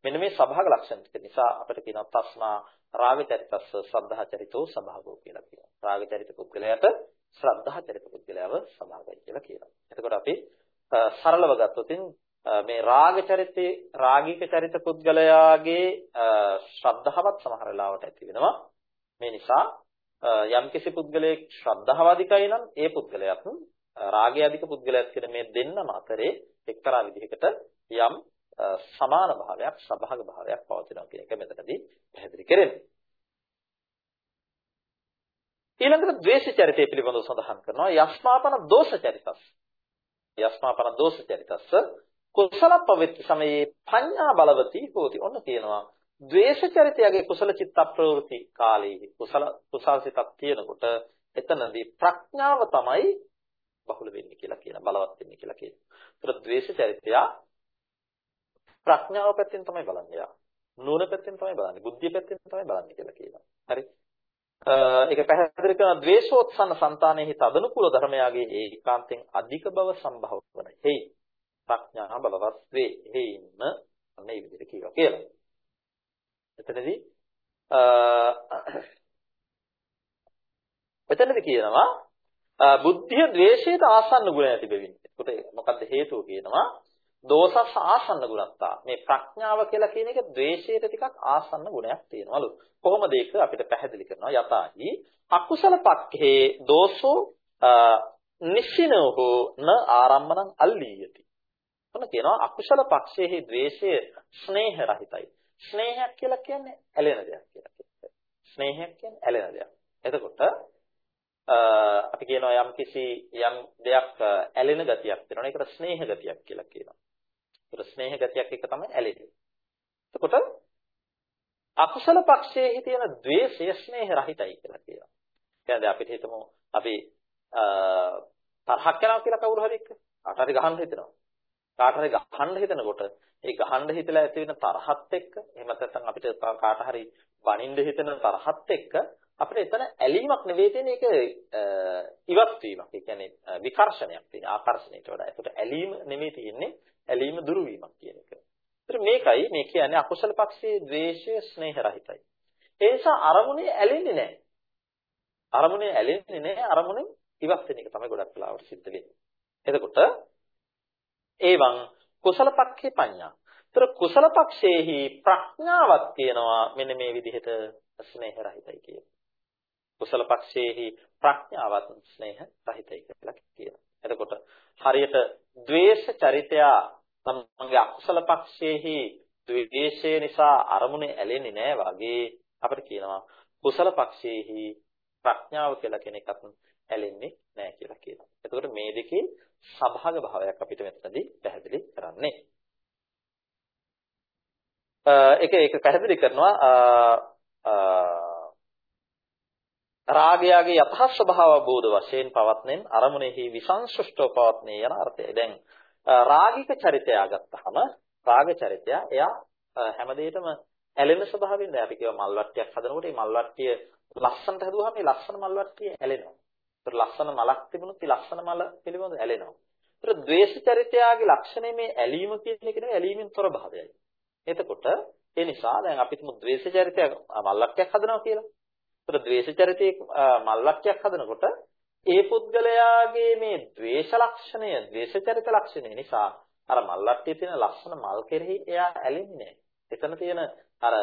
මෙන්න මේ සබහාග ලක්ෂණ ටික නිසා අපිට කියනවා තස්මා රාග චරිතස්ස ශ්‍රද්ධා චරිතෝ සබහාගෝ කියලා කියනවා. රාග චරිත පුද්ගලයාට ශ්‍රද්ධා චරිත පුද්ගලයාව සබහාගයි කියලා කියනවා. එතකොට අපි සරලව ගත්තොත් මේ රාග චරිතේ රාගික චරිත පුද්ගලයාගේ ශ්‍රද්ධාවත් සමහර වෙලාවට ඇති වෙනවා. මේ නිසා යම්කිසි පුද්ගලයෙක් ශ්‍රද්ධාවාදිකයි නම් ඒ පුද්ගලයාත් රාගය අධික පුද්ගලයෙක් කියන මේ දෙන්නම අතරේ එක්තරා විදිහකට යම් සමාන භාවයක් සබහාග භාවයක් පවතිනවා කියන එක මෙතනදී පැහැදිලි කරන්නේ. ඊළඟට ද්වේෂ චරිතය පිළිබඳව සඳහන් කරනවා යස්මාපන දෝෂ චරිතස්. යස්මාපන දෝෂ චරිතස්ස කුසල පවිත්‍ර සමයේ පඤ්ඤා බලවති හෝති. ඔන්න කියනවා ද්වේෂ චරිතයගේ කුසල චිත්ත ප්‍රවෘත්ති කාලයේ කුසල කුසල්සිතක් තියෙනකොට එතනදී ප්‍රඥාව තමයි බහුල වෙන්නේ කියලා කියන බලවත් වෙන්නේ කියලා කියන. ඒතර ද්වේෂ චරිතය ප්‍රඥාව පැත්තෙන් තමයි බලන්නේ යා. නුවණ පැත්තෙන් තමයි බලන්නේ. බුද්ධිය පැත්තෙන් තමයි බලන්නේ කියලා කියනවා. හරි. ඒක පැහැදිලි කරන ද්වේෂෝත්සන්න సంతානෙහි තදනුකූල ධර්මයාගේ ඒකාන්තෙන් අධික බව සම්භව වන. හේයි ප්‍රඥා බලවත් වේ. හේයින්ම මේ විදිහට කියනවා කියලා. මෙතනදී මෙතනදී කියනවා බුද්ධිය ද්වේෂයට ආසන්න ගුණ ඇති බැවින්. ඒකට මොකද්ද හේතුව කියනවා? දෝසස් ආසන්න ගුණත්තා. මේ ප්‍රඥාව කියලා කියන එක ද්වේෂයට ටිකක් ආසන්න ගුණයක් තියෙනවලු. කොහොමද ඒක අපිට පැහැදිලි කරනවා යතාහි අකුසල පක්ඛේ දෝසෝ නිසිනෝ න ආරම්මණං අල්ලීයති. මොන කියනවා අකුසල පක්ෂයේ ද්වේෂය ස්නේහ රහිතයි. ස්නේහයක් කියලා කියන්නේ ඇලෙන දෙයක් කියලා කියනවා. ස්නේහයක් කියන්නේ ඇලෙන දෙයක්. එතකොට අපි කියනවා යම් කිසි යම් දෙයක් ඇලෙන ගතියක් වෙනවා. ඒකට ස්නේහ ගතියක් කියලා කියනවා. ඒක ස්නේහ ගතියක් එක තමයි ඇලෙන්නේ. එතකොට අකුසල පක්ෂයේ තියෙන ද්වේෂය ස්නේහ රහිතයි කියලා කියනවා. කියන්නේ අපිට හිතමු අපි තරහක් යනවා කියලා කවුරු හරි එක්ක කාට හරි ගහන්න හිතෙනවා. කාට හරි ගහන්න හිතනකොට ඒ ගහන්න හිතලා ඇති වෙන තරහත් එක්ක එහෙම නැත්නම් අපිට කාට හරි බනින්න හිතෙන තරහත් එක්ක අපිට එතන ඇලීමක් නෙවෙයි තියෙන්නේ ඒක ඉවත් වීමක්. ඒ කියන්නේ විකර්ෂණයක් තියෙන ආකර්ෂණයට වඩා. ඒකට ඇලීම නෙවෙයි තියෙන්නේ ඇලීම දුරු වීමක් කියන එක. ඒතර මේකයි මේ කියන්නේ අකුසල පක්ෂයේ ද්වේෂය ස්නේහ රහිතයි. ඒ නිසා අරමුණේ ඇලෙන්නේ නැහැ. අරමුණේ ඇලෙන්නේ නැහැ අරමුණෙන් ඉවත් වෙන එක තමයි ගොඩක් වෙලාවට සිද්ධ වෙන්නේ. එතකොට ඒවං කුසල පක්ඛේ පඤ්ඤා. ඒතර කුසල පක්ෂයේහි ප්‍රඥාවක් තියෙනවා මෙන්න මේ විදිහට ස්නේහ රහිතයි කියන. කුසල පක්ෂයේහි ප්‍රඥාවත් ස්නේහ රහිතයි කියලා කියනවා. එතකොට හරියට ද්වේෂ චරිතය තමන්ගේ අකුසල පක්ෂයේහි ද්වේෂය නිසා අරමුණේ ඇලෙන්නේ නැහැ වගේ අපිට කියනවා කුසල පක්ෂයේහි ප්‍රඥාව කියලා කෙනෙක්ත් ඇලෙන්නේ නැහැ කියලා කියනවා. එතකොට මේ දෙකේ සභාග භාවයක් අපිට මෙතනදී පැහැදිලි කරන්නේ. ඒක ඒක පැහැදිලි කරනවා රාගයාගේ යථා ස්වභාව බෝධ වශයෙන් පවත්නෙන් අරමුණෙහි විසංශුෂ්ඨව පවත්නේ යන අර්ථය. දැන් රාගික චරිතය ගත්තහම රාග චරිතය එයා හැමදේටම ඇලෙන ස්වභාවයෙන් දැන් අපි කියව මල් වට්ටියක් හදනකොට මේ මල් වට්ටිය ලස්සනට හදුවහම මේ ලස්සන මල් වට්ටිය ඇලෙනවා. ඒතර ලස්සන මලක් තිබුණොත් ඒ ලස්සන මල පිළිබඳ ඇලෙනවා. ඒතර ද්වේෂ චරිතයාගේ ලක්ෂණය මේ ඇලීම කියන එක නෙවෙයි ඇලීමෙන් තොර භාවයයි. එතකොට ඒ නිසා දැන් අපි තුමු ද්වේෂ චරිතය මල්වට්ටියක් හදනවා කියලා. ඒතර ද්වේෂ චරිතයේ මල්වට්ටියක් හදනකොට ඒ පුද්ගලයාගේ මේ ද්වේෂ ලක්ෂණය, ද්වේෂ චරිත ලක්ෂණය නිසා අර මල්වට්ටියේ තියෙන ලස්සන මල් කෙරෙහි එයා ඇලෙන්නේ නැහැ. එතන තියෙන අර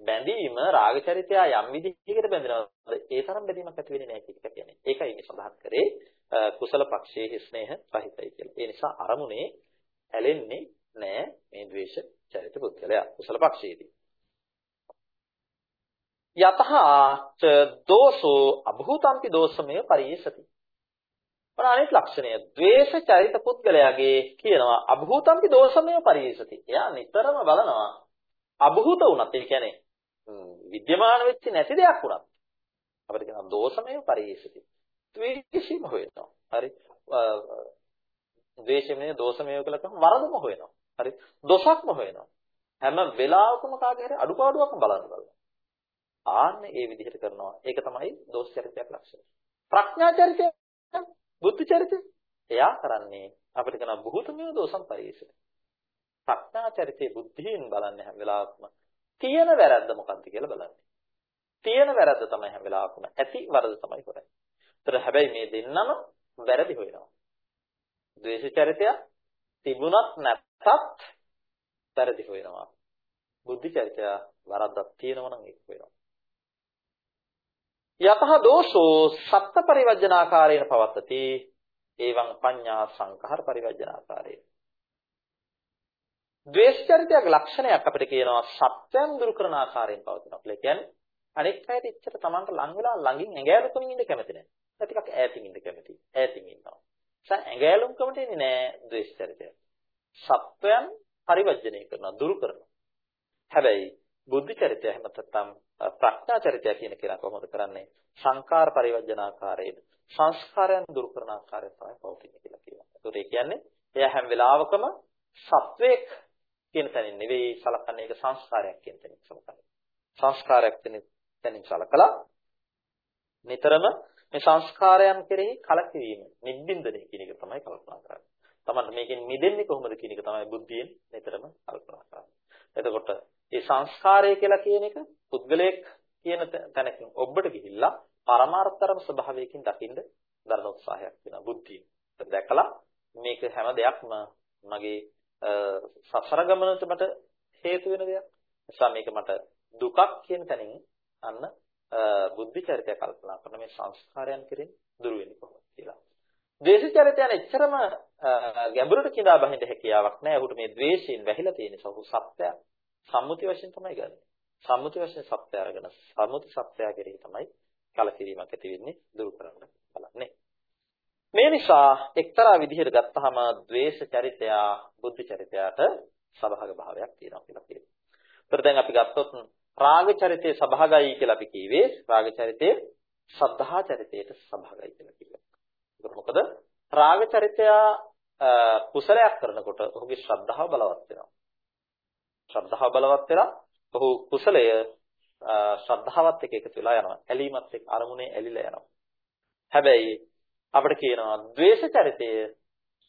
බැඳීම රාග චරිතය යම් විදිහකට බැඳෙනවද ඒ තරම් බැඳීමක් ඇති වෙන්නේ නැහැ කියන එක කියන්නේ. ඒකයි මේ සඳහන් කරේ කුසල පක්ෂයේ ස්නේහ රහිතයි කියලා. ඒ නිසා අරමුණේ ඇලෙන්නේ නැහැ මේ ද්වේෂ චරිත පුද්ගලයා කුසල පක්ෂයේදී. යතහාච දෝසෝ අභූතම්පි දෝෂමය පරියසති. ඔන අනිත් ලක්ෂණය ද්වේෂ චරිත පුද්ගලයාගේ කියනවා අභූතම්පි දෝෂමය පරියසති. එයා නිතරම බලනවා අභූත වුණත් ඒ කියන්නේ විද්‍යමාන වෙච්ච නැති දෙයක් වුණත් අපිට කියනවා දෝෂමය පරියසති. ද්වේෂීම හොයනවා. හරි. ද්වේෂමය දෝෂමය කියලා කියම වරදම හොයනවා. හරි. දොසක්ම හොයනවා. හැම වෙලාවකම කාගේ හරි අඩුපාඩුවක්ම බලන්න බලනවා. ආන්න ඒ විදිහට කරනවා. ඒක තමයි දෝෂ චරිතයක් ලක්ෂණය. ප්‍රඥා චරිතය, බුද්ධ චරිතය එයා කරන්නේ අපිට කරන බුහුතමය දෝෂම් පරිේශය. ප්‍රඥා චරිතේ බුද්ධියෙන් බලන්නේ හැම වෙලාවකම තියෙන වැරද්ද මොකක්ද කියලා බලන්නේ. තියෙන වැරද්ද තමයි හැම වෙලාවකම ඇති වරද තමයි කරන්නේ. ඒතර හැබැයි මේ දෙන්නම වැරදි හොයනවා. ද්වේෂ චරිතය තිබුණත් නැත්ත් වැරදි හොයනවා. බුද්ධ චරිතය වරද්දක් තියෙනවා නම් ඒක හොයනවා. යතහ දෝෂෝ සත්ත පරිවර්ජනාකාරයෙන් පවත්තති එවං පඤ්ඤා සංඛාර පරිවර්ජනාකාරයෙන් ද්වේෂ චරිතයක ලක්ෂණයක් අපිට කියනවා සත්‍යම් දුරු කරන ආකාරයෙන් පවතිනවා කියලා. කියන්නේ අනෙක් අයට ඉච්චර Tamanට ලං වෙලා ළඟින් ඇඟෑලුකමින් ඉන්න කැමති නැහැ. ඒ ටිකක් ඈතින් ඉන්න කැමති. ඈතින් ඉන්නවා. ඒ ඇඟෑලුම්කමට එන්නේ නැහැ ද්වේෂ චරිතය. සත්‍යයන් පරිවර්ජනය කරනවා, දුරු කරනවා. හැබැයි බුද්ධ චරිතය එහෙම නැත්නම් ප්‍රඥා චරිතය කියන කෙනා කොහොමද කරන්නේ? සංකාර පරිවර්ජනාකාරයෙන් සංස්කාරයන් දුරු කරන ආකාරයෙන් තමයි පවතින්නේ කියලා කියනවා. ඒකට ඒ කියන්නේ එයා හැම වෙලාවකම සත්වයක් කියන තැනින් නෙවෙයි සලකන්නේ ඒක සංස්කාරයක් කියන තැනින් සලකන්නේ. සංස්කාරයක් තැනින් සලකලා නිතරම මේ සංස්කාරයන් කෙරෙහි කලකිරීම, නිබ්බින්දනය කියන එක තමයි කල්පනා කරන්නේ. තමන්න මේකෙන් මිදෙන්නේ කොහොමද කියන එක තමයි බුද්ධියෙන් නිතරම කල්පනා කරන්නේ. එතකොට මේ සංස්කාරය කියලා කියන එක පුද්ගලයෙක් කියන තැනකින් ඔබට ගිහිල්ලා පරමාර්ථතරම ස්වභාවයකින් දකින්න දරන උත්සාහයක් වෙනවා බුද්ධිය. දැකලා මේක හැම දෙයක්ම මගේ සසර ගමනට මට හේතු වෙන දෙයක්. නිසා මේක මට දුකක් කියන තැනින් අන්න බුද්ධ චරිතය කල්පනා කරන මේ සංස්කාරයන් කෙරෙන් දුර වෙන්නේ කොහොමද කියලා. ද්වේෂ චරිතයන් එච්චරම ගැඹුරට කිඳා බහින්න හැකියාවක් නැහැ. ඔහුට මේ ද්වේෂයෙන් වැහිලා තියෙන නිසා ඔහු සත්‍ය සම්මුති වශයෙන් තමයි ගන්නෙ. සම්මුති වශයෙන් සත්‍ය අරගෙන සම්මුති සත්‍යය කෙරෙහි තමයි කලකිරීමක් ඇති වෙන්නේ දුරු කරන්න බලන්නේ. මේ නිසා එක්තරා විදිහට ගත්තාම ද්වේෂ චරිතය බුද්ධ චරිතයට සබහග භාවයක් තියෙනවා කියලා කියනවා. ඒතර දැන් අපි ගත්තොත් රාග චරිතයේ සබහගයි කියලා අපි කිව්වේ රාග චරිතයේ සද්ධා චරිතයට සබහගයි කියලා කිව්වා. ඒක මොකද රාග චරිතය කුසලයක් කරනකොට ඔහුගේ ශ්‍රද්ධාව බලවත් වෙනවා. ශ්‍රද්ධාව බලවත් වෙලා ඔහු කුසලය ශ්‍රද්ධාවත් එක්ක එකතු වෙලා යනවා. ඇලීමත් එක්ක අරමුණේ ඇලිලා යනවා. හැබැයි අපිට කියනවා ද්වේෂ චරිතය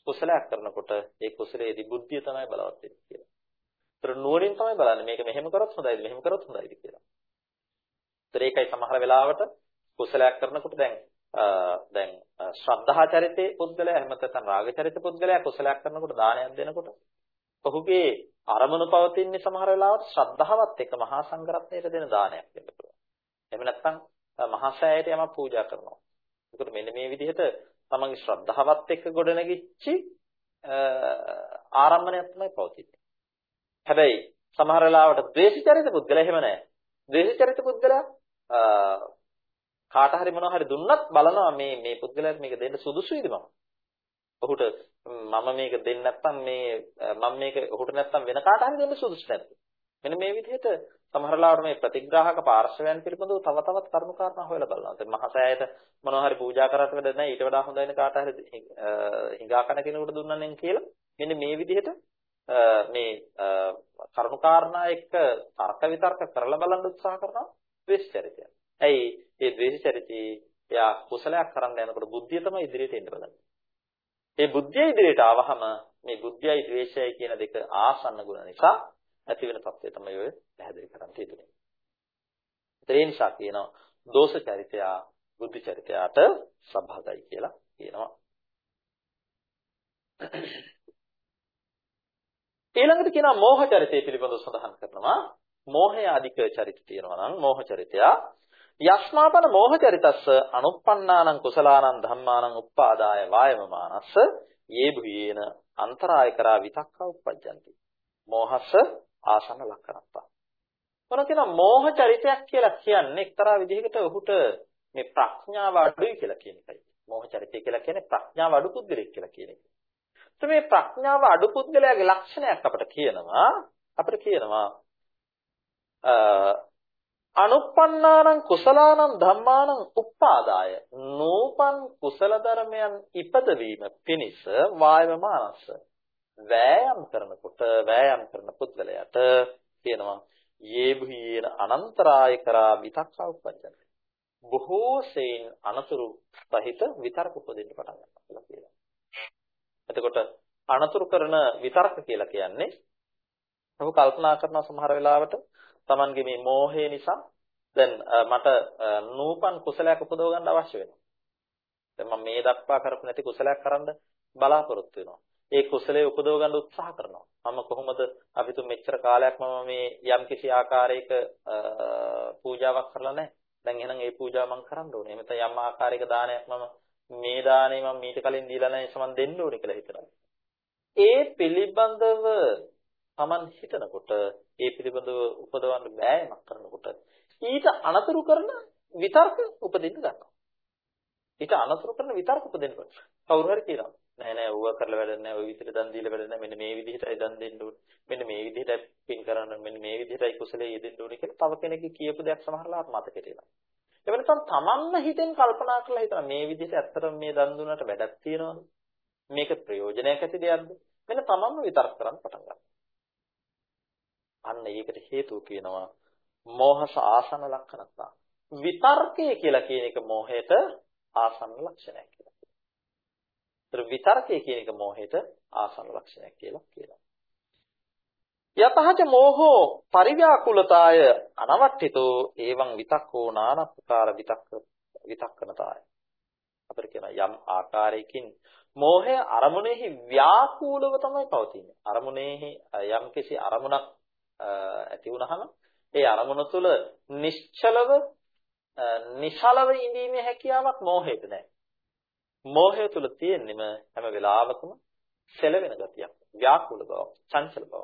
කුසලයක් කරනකොට ඒ කුසලයේදී බුද්ධිය තමයි බලවත් වෙන්නේ කියලා. ඒතර නුවණින් තමයි බලන්නේ මේක මෙහෙම කරොත් හොඳයිද මෙහෙම කරොත් හොඳයිද කියලා. ඒතර ඒකයි සමහර වෙලාවට කුසලයක් කරනකොට දැන් දැන් ශ්‍රද්ධා චරිතේ පුද්ගලයා එහෙම නැත්නම් රාග චරිත පුද්ගලයා කුසලයක් කරනකොට දානයක් දෙනකොට ඔහුගේ අරමුණු පවතින්නේ සමහර වෙලාවට ශ්‍රද්ධාවත් එක්ක මහා සංඝරත්නයට දෙන දානයක් වෙන්න පුළුවන්. එහෙම නැත්නම් මහා සෑයට යමක් පූජා කරනවා. ඒකට මෙන්න මේ විදිහට තමන්ගේ ශ්‍රද්ධාවත් එක්ක ගොඩනැගිච්චි ආරම්භණයක් තමයි පවතින්නේ. හැබැයි සමහර වෙලාවට ද්වේෂ චරිත පුද්ගලයා එහෙම නැහැ. ද්වේෂ චරිත පුද්ගලයා කාට හරි මොනවා හරි දුන්නත් බලනවා මේ මේ පුද්ගලයාට මේක දෙන්න සුදුසුයිද මම. ඔහුට මම මේක දෙන්න නැත්නම් මේ මම මේක ඔහුට නැත්නම් වෙන කාට හරි දෙන්න සුදුසු නැද්ද? මෙන්න මේ විදිහට සමහරලාවට මේ ප්‍රතිග්‍රාහක පාර්ශවයන් පිළිබඳව තව තවත් කරුණු කාරණා හොයලා බලනවා. දැන් මහසෑයට මොනවා හරි පූජා කරාට වැඩ නැහැ ඊට වඩා හොඳයින කාට හරි හිඟා කන කෙනෙකුට දුන්නනම් කියලා. මෙන්න මේ විදිහට මේ කරුණු කාරණා එක්ක තර්ක විතර්ක කරලා බලන්න උත්සාහ කරනවා ද්වේෂ චරිතය. ඇයි මේ ද්වේෂ චරිතී එයා කුසලයක් කරන්න යනකොට බුද්ධිය තමයි ඉදිරියට එන්න බලන්නේ. මේ බුද්ධිය ඉදිරියට ආවහම මේ බුද්ධියයි ද්වේෂයයි කියන දෙක ආසන්න ගුණ නිසා ඇති වෙන තත්ත්වය තමයි ඔය පැහැදිලි කරන්න තියෙන්නේ. ඒ නිසා කියනවා දෝෂ චරිතය බුද්ධ චරිතයට සබහාගයි කියලා කියනවා. ඊළඟට කියනවා මෝහ චරිතය පිළිබඳව සඳහන් කරනවා. මෝහය අධික චරිත තියෙනවා නම් මෝහ චරිතය යස්මාපන මෝහ චරිතස්ස අනුප්පන්නානං කුසලානං ධම්මානං උප්පාදාය වායමමානස්ස යේ භුයේන අන්තරාය කරා විතක්කා උප්පජ්ජಂತಿ. මෝහස්ස ආසන්න ලක්ෂණප්පා. මොන කියන මෝහ චරිතයක් කියලා කියන්නේ එක්තරා විදිහකට ඔහුට මේ ප්‍රඥාව අඩුයි කියලා කියන එකයි. මෝහ චරිතය කියලා කියන්නේ ප්‍රඥාව අඩු පුද්ගලෙක් කියලා කියන එක. මේ ප්‍රඥාව අඩු පුද්ගලයාගේ ලක්ෂණයක් අපිට කියනවා අපිට කියනවා අනුප්පන්නානං කුසලානං ධම්මානං උප්පාදාය නූපන් කුසල ධර්මයන් ඉපදවීම පිණිස වායවමානස්ස වෑයම් කරනකොට වෑයම් කරන පුද්ගලයාට කියනවා යේභීන අනන්තරාය කරා විතක්කා උපජ්ජන බොහෝ සෙයින් අනතුරු සහිත විතර්ක උපදින්න පටන් ගන්නවා කියලා කියනවා. එතකොට අනතුරු කරන විතර්ක කියලා කියන්නේ ඔහු කල්පනා කරන සමහර වෙලාවට Tamanගේ මේ මෝහය නිසා දැන් මට නූපන් කුසලයක් උපදව ගන්න අවශ්‍ය වෙනවා. දැන් මම මේ දක්වා කරපු නැති කුසලයක් කරන්න බලාපොරොත්තු වෙනවා. ඒ කුසලයේ උපදව ගන්න උත්සාහ කරනවා. මම කොහොමද අපි තු මෙච්චර කාලයක් මම මේ යම් කිසි ආකාරයක පූජාවක් කරලා නැහැ. දැන් එහෙනම් ඒ පූජාව මම කරන්න ඕනේ. එහෙම නැත්නම් යම් ආකාරයක දානයක් මම මේ දානේ මම මීට කලින් දීලා නැහැ සමන් දෙන්න ඕනේ කියලා හිතනවා. ඒ පිළිබඳව Taman හිතනකොට ඒ පිළිබඳව උපදවන්න බෑමක් කරනකොට ඊට අනතුරු කරන විතර්ක උපදින්න ගන්නවා. ඊට අනතුරු කරන විතර්ක උපදින්න කවුරු හරි කියනවා. නෑ නෑ ඌව කරලා වැඩක් නෑ ඔය විදිහට දන් දීලා වැඩක් නෑ මෙන්න මේ විදිහටයි දන් දෙන්න ඕනේ. මෙන්න මේ විදිහටයි පින් කරන්න මෙන්න මේ විදිහටයි කුසලයේ යෙදෙන්න ඕනේ කියලා තව කෙනෙක්ගේ කියපු දෙයක් සමහරලාට මතකෙට එනවා. ඒ වෙනසම් තමන්ම හිතෙන් කල්පනා කරලා හිතනවා මේ විදිහට ඇත්තටම මේ දන් දුන්නට වැඩක් තියනවද? මේක ප්‍රයෝජනයක් ඇති දෙයක්ද? මෙන්න තමන්ම විතර්ක කරන්න පටන් ගන්නවා. අන්න ඒකට හේතුව කියනවා මෝහස ආසන ලක්ෂණතා. විතර්කය කියලා කියන එක මෝහයට ආසන්න ලක්ෂණයක් කියලා. ඒතර විතර්කය කියන එක මෝහයට ආසන්න ලක්ෂණයක් කියලා කියනවා. යතහච මෝහෝ පරිව්‍යාකුලතාය අනවට්ඨිතෝ එවං විතක්කෝ නානප්පකාර විතක්ක විතක්කනතාය. අපිට කියන යම් ආකාරයකින් මෝහය අරමුණෙහි ව්‍යාකූලව තමයි පවතින්නේ. අරමුණෙහි යම් කිසි අරමුණක් ඇති වුනහම ඒ අරමුණ තුළ නිශ්චලව නිශලව ඉඳීමේ හැකියාවක් මෝහයට නැහැ. මෝහය තුළ තියෙන්නෙම හැම වෙලාවකම සැලවෙන ගතියක් ව්‍යාකූල බව චංචල බව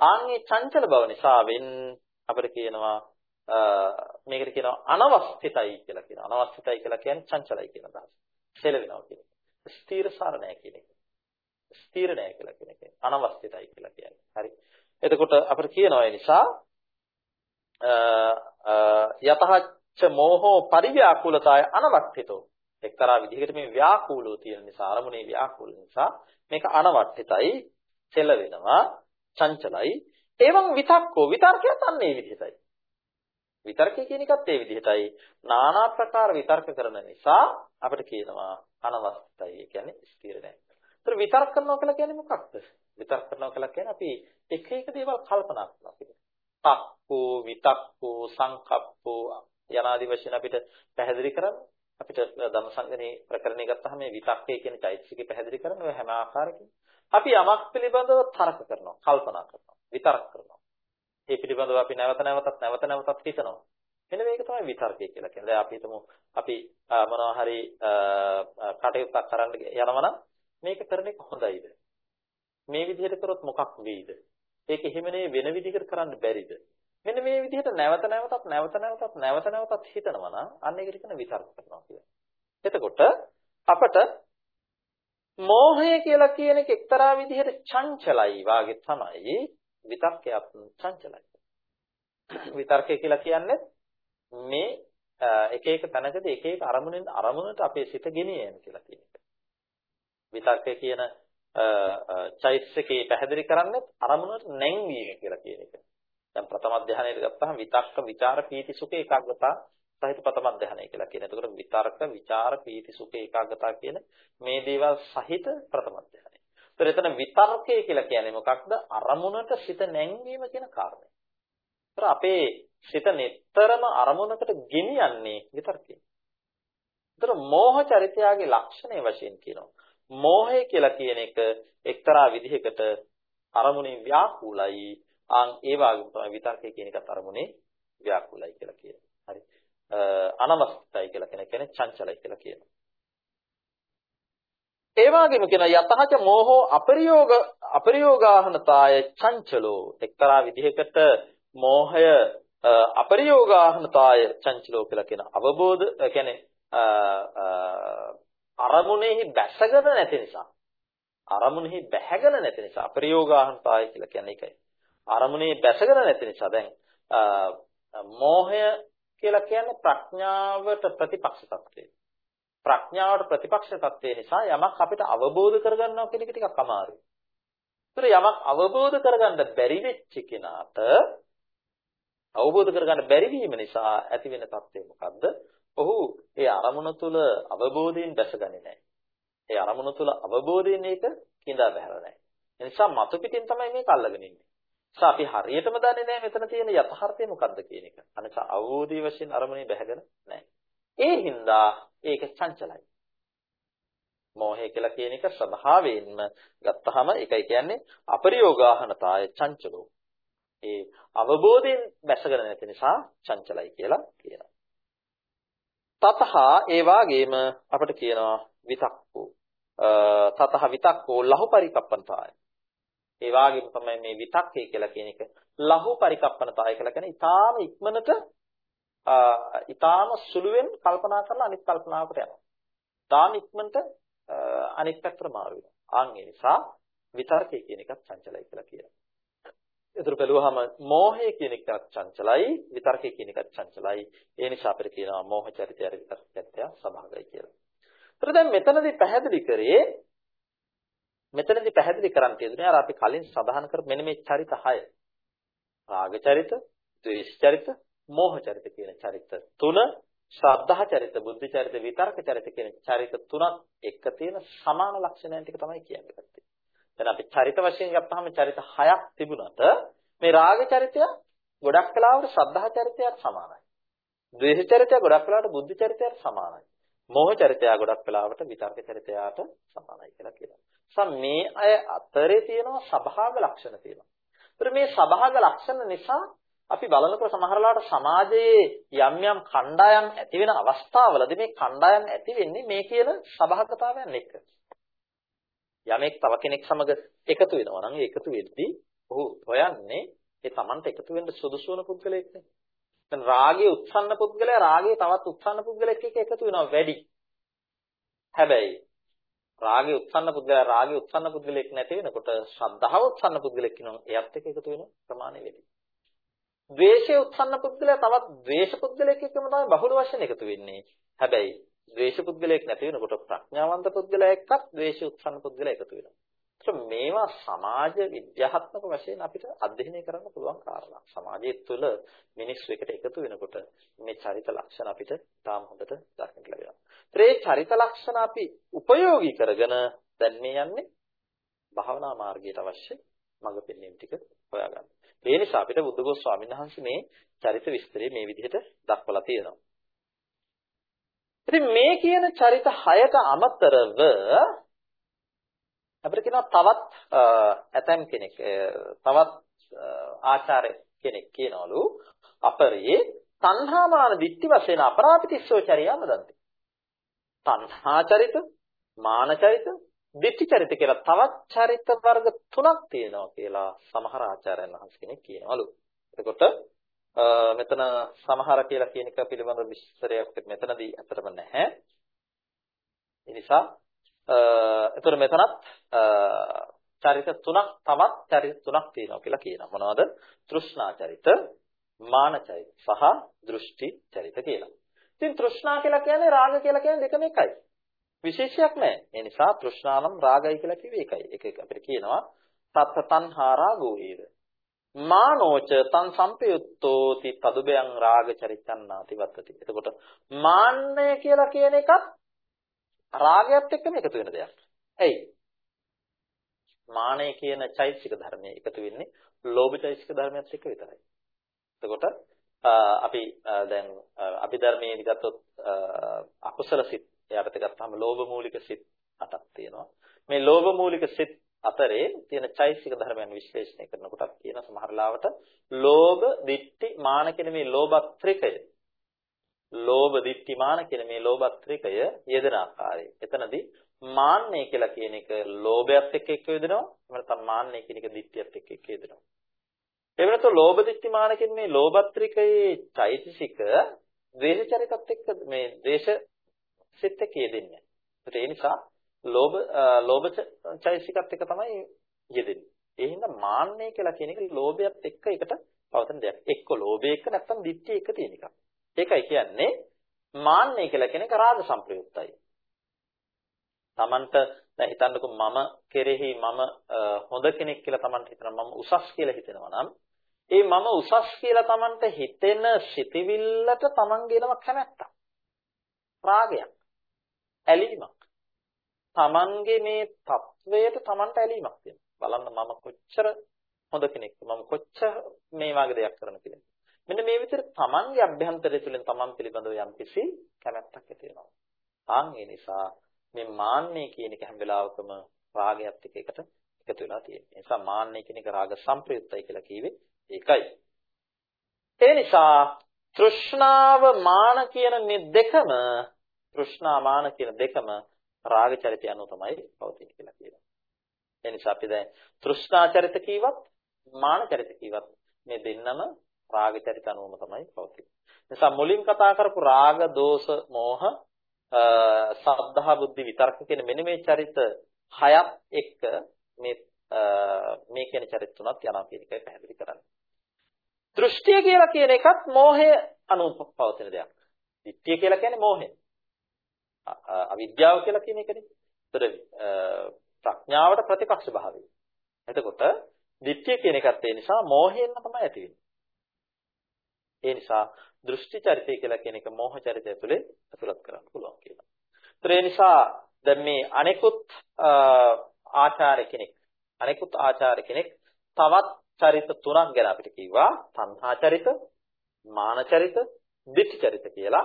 ආන්ගේ චංචල බව නිසාවෙන් අපිට කියනවා මේකට කියනවා අනවස්ථිතයි කියලා කියනවා. අනවස්ථිතයි කියලා කියන්නේ චංචලයි කියන අදහස. සෙලවෙනවා කියන එක. ස්ථීරසාර නැහැ කියන එක. ස්ථීර නැහැ කියලා කියන එක. අනවස්ථිතයි කියලා කියන්නේ. හරි. එතකොට අපිට කියනවා ඒ නිසා යතහච්ච මෝහෝ පරිව්‍යාකූලතාය අනවස්ථිතෝ. එක්තරා විදිහකට මේ ව්‍යාකූලෝ තියෙන නිසා අරමුණේ ව්‍යාකූල නිසා මේක අනවස්ථිතයි සෙලවෙනවා චංචලයි. එවං විතක්කෝ විතර්කයත් අන්න ඒ විදිහටයි. විතර්කය කියන එකත් ඒ විදිහටයි. নানা ප්‍රකාර විතර්ක කරන නිසා අපිට කියනවා අනවස්ථයි. ඒ කියන්නේ ස්ථිර නැහැ. ඒතර විතර්ක කරනවා කියලා කියන්නේ මොකක්ද? විතර්ක කරනවා කියලා කියන්නේ අපි එක එක දේවල් කල්පනා කරනවා කියන එක. තක්කෝ විතක්කෝ සංකප්පෝ යනාදී වශයෙන් අපිට පැහැදිලි කරන්න අපිට ධම්මසංගනේ ප්‍රකරණය ගත්තාම මේ විතක්කය කියන චෛතසිකය පැහැදිලි කරන ඔය හැම ආකාරයකින් අපි යමක් පිළිබඳව තර්ක කරනවා, කල්පනා කරනවා, විතර්ක කරනවා. ඒ පිළිබඳව අපි නැවත නැවතත් නැවත නැවතත් හිතනවා. මෙන්න මේක තමයි විතර්කය කියලා කියන්නේ. දැන් අපි හිතමු අපි මොනවා හරි කටයුත්තක් කරන්න යනවා නම් මේක කරන එක හොඳයිද? මේ විදිහට කරොත් මොකක් වෙයිද? ඒක එහෙම වෙන විදිහකට කරන්න බැරිද? මෙන්න මේ විදිහට නැවත නැවතත් නැවත නැවතත් නැවත නැවතත් හිතනවා නම් අන්න ඒකට කියන විතර්ක කරනවා කියලා. එතකොට අපට මෝහය කියලා කියන එක එක්තරා විදිහට චංචලයි වාගේ තමයි විතර්කයක් චංචලයි. විතර්කය කියලා කියන්නේ මේ එක එක තැනකදී එක එක අරමුණෙන් අරමුණට අපේ සිත ගෙනියන කියලා කියන එක. විතර්කය කියන චෛතසිකේ පැහැදිලි කරන්නේ අරමුණට නැංවීම කියලා කියන එක. දැන් ප්‍රථම ධානයට ගත්තාම විතක්ක, ਵਿਚාර, පීති, සුඛ, ඒකාග්‍රතා සහිත ප්‍රථම ධානය කියලා කියන. එතකොට විතර්ක, විචාර, පීති, සුඛ, ඒකාග්‍රතා කියන මේ දේවල් සහිත ප්‍රථම ධානය. ඒතර එතන විතර්කය කියලා කියන්නේ මොකක්ද? අරමුණට සිත නැංවීම කියන කාරණය. ඒතර අපේ සිත නිතරම අරමුණකට ගෙනියන්නේ විතර්කය. ඒතර මෝහ චරිතයාගේ ලක්ෂණය වශයෙන් කියනවා. මෝහය කියලා කියන එක එක්තරා විදිහකට අරමුණේ ව්‍යාකූලයි ආන් ඒ වගේම තමයි විතර්කය කියන එකත් අරමුණේ ව්‍යාකූලයි කියලා කියන්නේ. හරි. අනවස්ථයි කියලා කියන කියන්නේ චංචලයි කියලා කියනවා. ඒ වගේම කියන යතහච මෝහෝ අපරියෝග අපරියෝගාහනතාය චංචලෝ එක්තරා විදිහකට මෝහය අපරියෝගාහනතාය චංචලෝ කියලා කියන අවබෝධ කියන්නේ අරමුණෙහි බැසගෙන නැති නිසා අරමුණෙහි බැහැගෙන නැති නිසා අපරියෝගාහනතාය කියලා කියන්නේ ඒකයි අරමුණේ බැසගෙන නැති නිසා දැන් මෝහය කියලා කියන්නේ ප්‍රඥාවට ප්‍රතිපක්ෂ තත්ත්වය. ප්‍රඥාවට ප්‍රතිපක්ෂ තත්ත්වය නිසා යමක් අපිට අවබෝධ කරගන්නවා කියන එක ටිකක් අමාරුයි. ඒතර යමක් අවබෝධ කරගන්න බැරි වෙච්ච කෙනාට අවබෝධ කරගන්න බැරි වීම නිසා ඇති වෙන තත්ත්වය මොකද්ද? ඔහු ඒ අරමුණ තුල අවබෝධයෙන් දැසගන්නේ නැහැ. ඒ අරමුණ තුල අවබෝධයෙන් ඒක කිඳා බහැලා නැහැ. ඒ නිසා මතු පිටින් තමයි මේක අල්ලගෙන ඉන්නේ. නිසා අපි හරියටම දන්නේ නැහැ මෙතන තියෙන යථාර්ථය මොකක්ද කියන එක. අනිසා අවබෝධී වශයෙන් අරමුණේ බැහැගෙන නැහැ. ඒ හින්දා ඒක චංචලයි. මෝහය කියලා කියන එක ස්වභාවයෙන්ම ගත්තහම ඒකයි කියන්නේ අපරියෝගාහනතාය චංචලෝ. ඒ අවබෝධයෙන් බැසගෙන නැති නිසා චංචලයි කියලා කියනවා. තතහ ඒ වාගේම අපිට කියනවා විතක්කෝ. තතහ විතක්කෝ ලහු පරිකප්පන්තාය. ඒ වගේම තමයි මේ විතක්කේ කියලා කියන එක ලහු පරිකප්පනතාය කියලා කියන්නේ ඊටාම ඉක්මනට ඊටාම සුළුවෙන් කල්පනා කරලා අනිත් කල්පනාවකට යනවා. ඊටාම ඉක්මනට අනිත් පැත්තට මාරු වෙනවා. ආන් ඒ නිසා විතර්කේ කියන එකත් චංචලයි කියලා කියනවා. ඒතර බැලුවහම මෝහය කියන එකත් චංචලයි විතර්කේ කියන එකත් චංචලයි. ඒ නිසා අපිට කියනවා මෝහ චරිතය විතර්ක චරිතය සභාගයි කියලා. ඒතර දැන් මෙතනදී පැහැදිලි කරේ මෙතනදී පැහැදිලි කරන්න තියෙන්නේ අර අපි කලින් සඳහන් කරපු මෙන්න මේ චරිත 6. රාග චරිත, ද්වේෂ චරිත, මෝහ චරිත කියන චරිත තුන ශ්‍රද්ධා චරිත, බුද්ධ චරිත, විතර්ක චරිත කියන චරිත තුනක් එක තියෙන සමාන ලක්ෂණයන් ටික තමයි කියන්නේ. දැන් අපි චරිත වශයෙන් ගත්තාම චරිත හයක් තිබුණාට මේ රාග චරිතය ගොඩක් වෙලාවට ශ්‍රද්ධා චරිතයට සමානයි. ද්වේෂ චරිතය ගොඩක් වෙලාවට බුද්ධ චරිතයට සමානයි. මෝහ චරිතය ගොඩක් වෙලාවට විතර්ක චරිතයට සමානයි කියලා කියනවා. සම මේ අය අතරේ තියෙනවා සබහාග ලක්ෂණ තියෙනවා. ඒතර මේ සබහාග ලක්ෂණ නිසා අපි බලනකොට සමහරලාට සමාජයේ යම් යම් කණ්ඩායම් ඇති වෙන අවස්ථාවලදී මේ කණ්ඩායම් ඇති වෙන්නේ මේ කියන සබහාගතාවයන් එක්ක. යමෙක් තව කෙනෙක් සමග එකතු වෙනවා නම් ඒ එකතු වෙද්දී ඔහු හොයන්නේ ඒ Tamanට එකතු වෙන්න සුදුසු වන පුද්ගලයෙක් නේ. දැන් රාගයේ උත්සන්න පුද්ගලයා රාගයේ තවත් උත්සන්න පුද්ගලයෙක් එක්ක එකතු වෙනවා වැඩි. හැබැයි රාගයේ උත්සන්න පුද්ගලයා රාගයේ උත්සන්න පුද්ගලයෙක් නැති වෙනකොට ශ්‍රද්ධාව උත්සන්න පුද්ගලයෙක් වෙනවා. එයත් එක්ක එකතු වෙන ප්‍රමාණය වැඩි. ද්වේෂයේ උත්සන්න පුද්ගලයා තවත් ද්වේෂ පුද්ගලයෙක් එක්කම තමයි බහුල වශයෙන් එකතු වෙන්නේ. හැබැයි ද්වේෂ පුද්ගලයෙක් නැති වෙනකොට ප්‍රඥාවන්ත පුද්ගලයා එක්කත් ද්වේෂ උත්සන්න පුද්ගලයා එකතු වෙනවා. මේවා සමාජ විද්‍යාත්මක වශයෙන් අපිට අධ්‍යයනය කරන්න පුළුවන් කාරණා. සමාජය තුළ මිනිස්සු එකට එකතු වෙනකොට මේ චරිත ලක්ෂණ අපිට තාම හොඳට දක්නට ලැබෙනවා. ඒ චරිත ලක්ෂණ අපි උපයෝගී කරගෙන දැන් මේ යන්නේ භාවනා මාර්ගයට අවශ්‍ය මඟ පෙන්වීම ටික හොයාගන්න. ඒ නිසා අපිට බුද්ධඝෝෂ ස්වාමීන් වහන්සේ මේ චරිත විස්තරය මේ විදිහට දක්වලා තියෙනවා. ඉතින් මේ කියන චරිත හයට අමතරව අපිට කියනවා තවත් ඇතම් කෙනෙක් තවත් ආචාර්ය කෙනෙක් කියනවලු අපරේ තණ්හාමාන දිට්ඨි වශයෙන් අපරාපිතිස්සෝ චරියාම දන්ති. තණ්හා චරිත, මාන චරිත, දිට්ඨි චරිත කියලා තවත් චරිත වර්ග තුනක් තියෙනවා කියලා සමහර ආචාර්යයන් වහන්සේ කෙනෙක් කියනවලු. එතකොට මෙතන සමහර කියලා කියන එක පිළිබඳ විස්තරයක් මෙතනදී අතරම නැහැ. ඒ නිසා එතකොට මෙතනත් චරිත තුනක් තවත් චරිත තුනක් තියෙනවා කියලා කියනවා. මොනවද? තෘෂ්ණා චරිත, මාන චරිත සහ දෘෂ්ටි චරිත කියලා. ඉතින් තෘෂ්ණා කියලා කියන්නේ රාග කියලා කියන්නේ දෙකම එකයි. විශේෂයක් නැහැ. ඒ නිසා තෘෂ්ණානම් රාගයි කියලා කිව්වේ එකයි. ඒක අපිට කියනවා තත්ත තණ්හා රාගෝ ඒව. මානෝච තං සම්පයුත්තෝති තදුබයං රාග චරිතන්නාති වත්තති. එතකොට මාන්නය කියලා කියන එකත් රාගයත් එක්කම එකතු වෙන දෙයක්. ඇයි? මානය කියන චෛතසික ධර්මයේ එකතු වෙන්නේ ලෝභ චෛතසික ධර්මයත් එක්ක විතරයි. එතකොට අපි දැන් අභිධර්මයේ ගත්තොත් අකුසල සිත් එයාට ගත්තාම ලෝභ මූලික සිත් අටක් තියෙනවා. මේ ලෝභ මූලික සිත් අතරේ තියෙන චෛතසික ධර්මයන් විශ්ලේෂණය කරනකොටත් කියන සමහර ලාවට ලෝභ, ditthi, මාන කියන මේ ලෝභත්‍රිකය ලෝභ දිට්ඨිමාන කියන මේ ලෝභත්‍රිකය යෙදෙන ආකාරය. එතනදී මාන්නය කියලා කියන එක ලෝභයත් එක්ක එක්ක යෙදෙනවා. එහෙම නැත්නම් මාන්නය කියන එක දිට්ඨියත් එක්ක එක්ක යෙදෙනවා. එහෙම නැත්නම් ලෝභ දිට්ඨිමාන කියන මේ ලෝභත්‍රිකයේ චෛතසික ද්වේෂ චරිතත් එක්ක මේ ද්වේෂ සිත් එක්ක යෙදෙන්නේ. ඒ නිසා ලෝභ ලෝභ චෛතසිකත් එක්ක තමයි යෙදෙන්නේ. ඒ හින්දා මාන්නය කියලා කියන එක ලෝභයත් එක්ක එකට පවතන දෙයක්. එක්ක ලෝභය එක්ක නැත්නම් දිට්ඨිය එක්ක තියෙන එකක්. ඒකයි කියන්නේ මාන්නය කියලා කියන එක රාග සංප්‍රයුක්තයි. Tamanට දැන් හිතන්නකෝ මම කෙරෙහි මම හොඳ කෙනෙක් කියලා Tamanට හිතනවා මම උසස් කියලා හිතෙනවා නම් ඒ මම උසස් කියලා Tamanට හිතෙන සිතිවිල්ලට Taman ගෙනව කැමැත්තක්. රාගයක්. ඇලීමක්. Tamanගේ මේ తත්වයට Tamanට ඇලීමක් තියෙනවා. බලන්න මම කොච්චර හොඳ කෙනෙක්ද මම කොච්චර මේ වගේ දෙයක් කරන කෙනෙක්ද මෙන්න මේ විදිහට තමන්ගේ අභ්‍යන්තරය තුළින් තමන් පිළිබඳව යම්කිසි කැමැත්තක් ඇති වෙනවා. ආන් ඒ නිසා මේ මාන්නය කියන එක හැම වෙලාවකම රාගයත් එක්ක එකට එකතු වෙලා තියෙනවා. ඒ නිසා මාන්නය කියන එක රාග සංප්‍රයුක්තයි කියලා කිව්වේ ඒකයි. ඒ නිසා තෘෂ්ණාව මාන කියන මේ දෙකම තෘෂ්ණා මාන කියන දෙකම රාග චරිතය අනුව තමයි පවතින්නේ කියලා කියනවා. ඒ නිසා අපි දැන් තෘෂ්ණා චරිත කීවත් මාන චරිත කීවත් මේ දෙන්නම රාග චරිත අනුවම තමයි පවතින්නේ. නිසා මුලින් කතා කරපු රාග, දෝෂ, මෝහ, සද්ධා, බුද්ධි, විතර්ක කියන මෙන්න මේ චරිත හයත් එක්ක මේ මේ කියන චරිත තුනක් යනවා කියන එකයි පැහැදිලි කරන්නේ. දෘෂ්ටිය කියලා කියන එකත් මෝහය අනුව පවතින දෙයක්. දිට්ඨිය කියලා කියන්නේ මෝහය. අවිද්‍යාව කියලා කියන එකනේ. ඒතර ප්‍රඥාවට ප්‍රතිපක්ෂ භාවය. එතකොට දිට්ඨිය කියන එකත් ඒ නිසා මෝහයෙන් තමයි ඇති වෙන්නේ. ඒ නිසා දෘෂ්ටි චරිතය කියලා කියන එක මෝහ චරිතය තුළේ අතුලත් කරන්න පුළුවන් කියලා. ඒතර ඒ නිසා දැන් මේ අනෙකුත් ආචාර්ය කෙනෙක් අනෙකුත් ආචාර්ය කෙනෙක් තවත් චරිත තුනක් ගැන අපිට කිව්වා. තණ්හා චරිත, මාන චරිත, ditthi චරිත කියලා.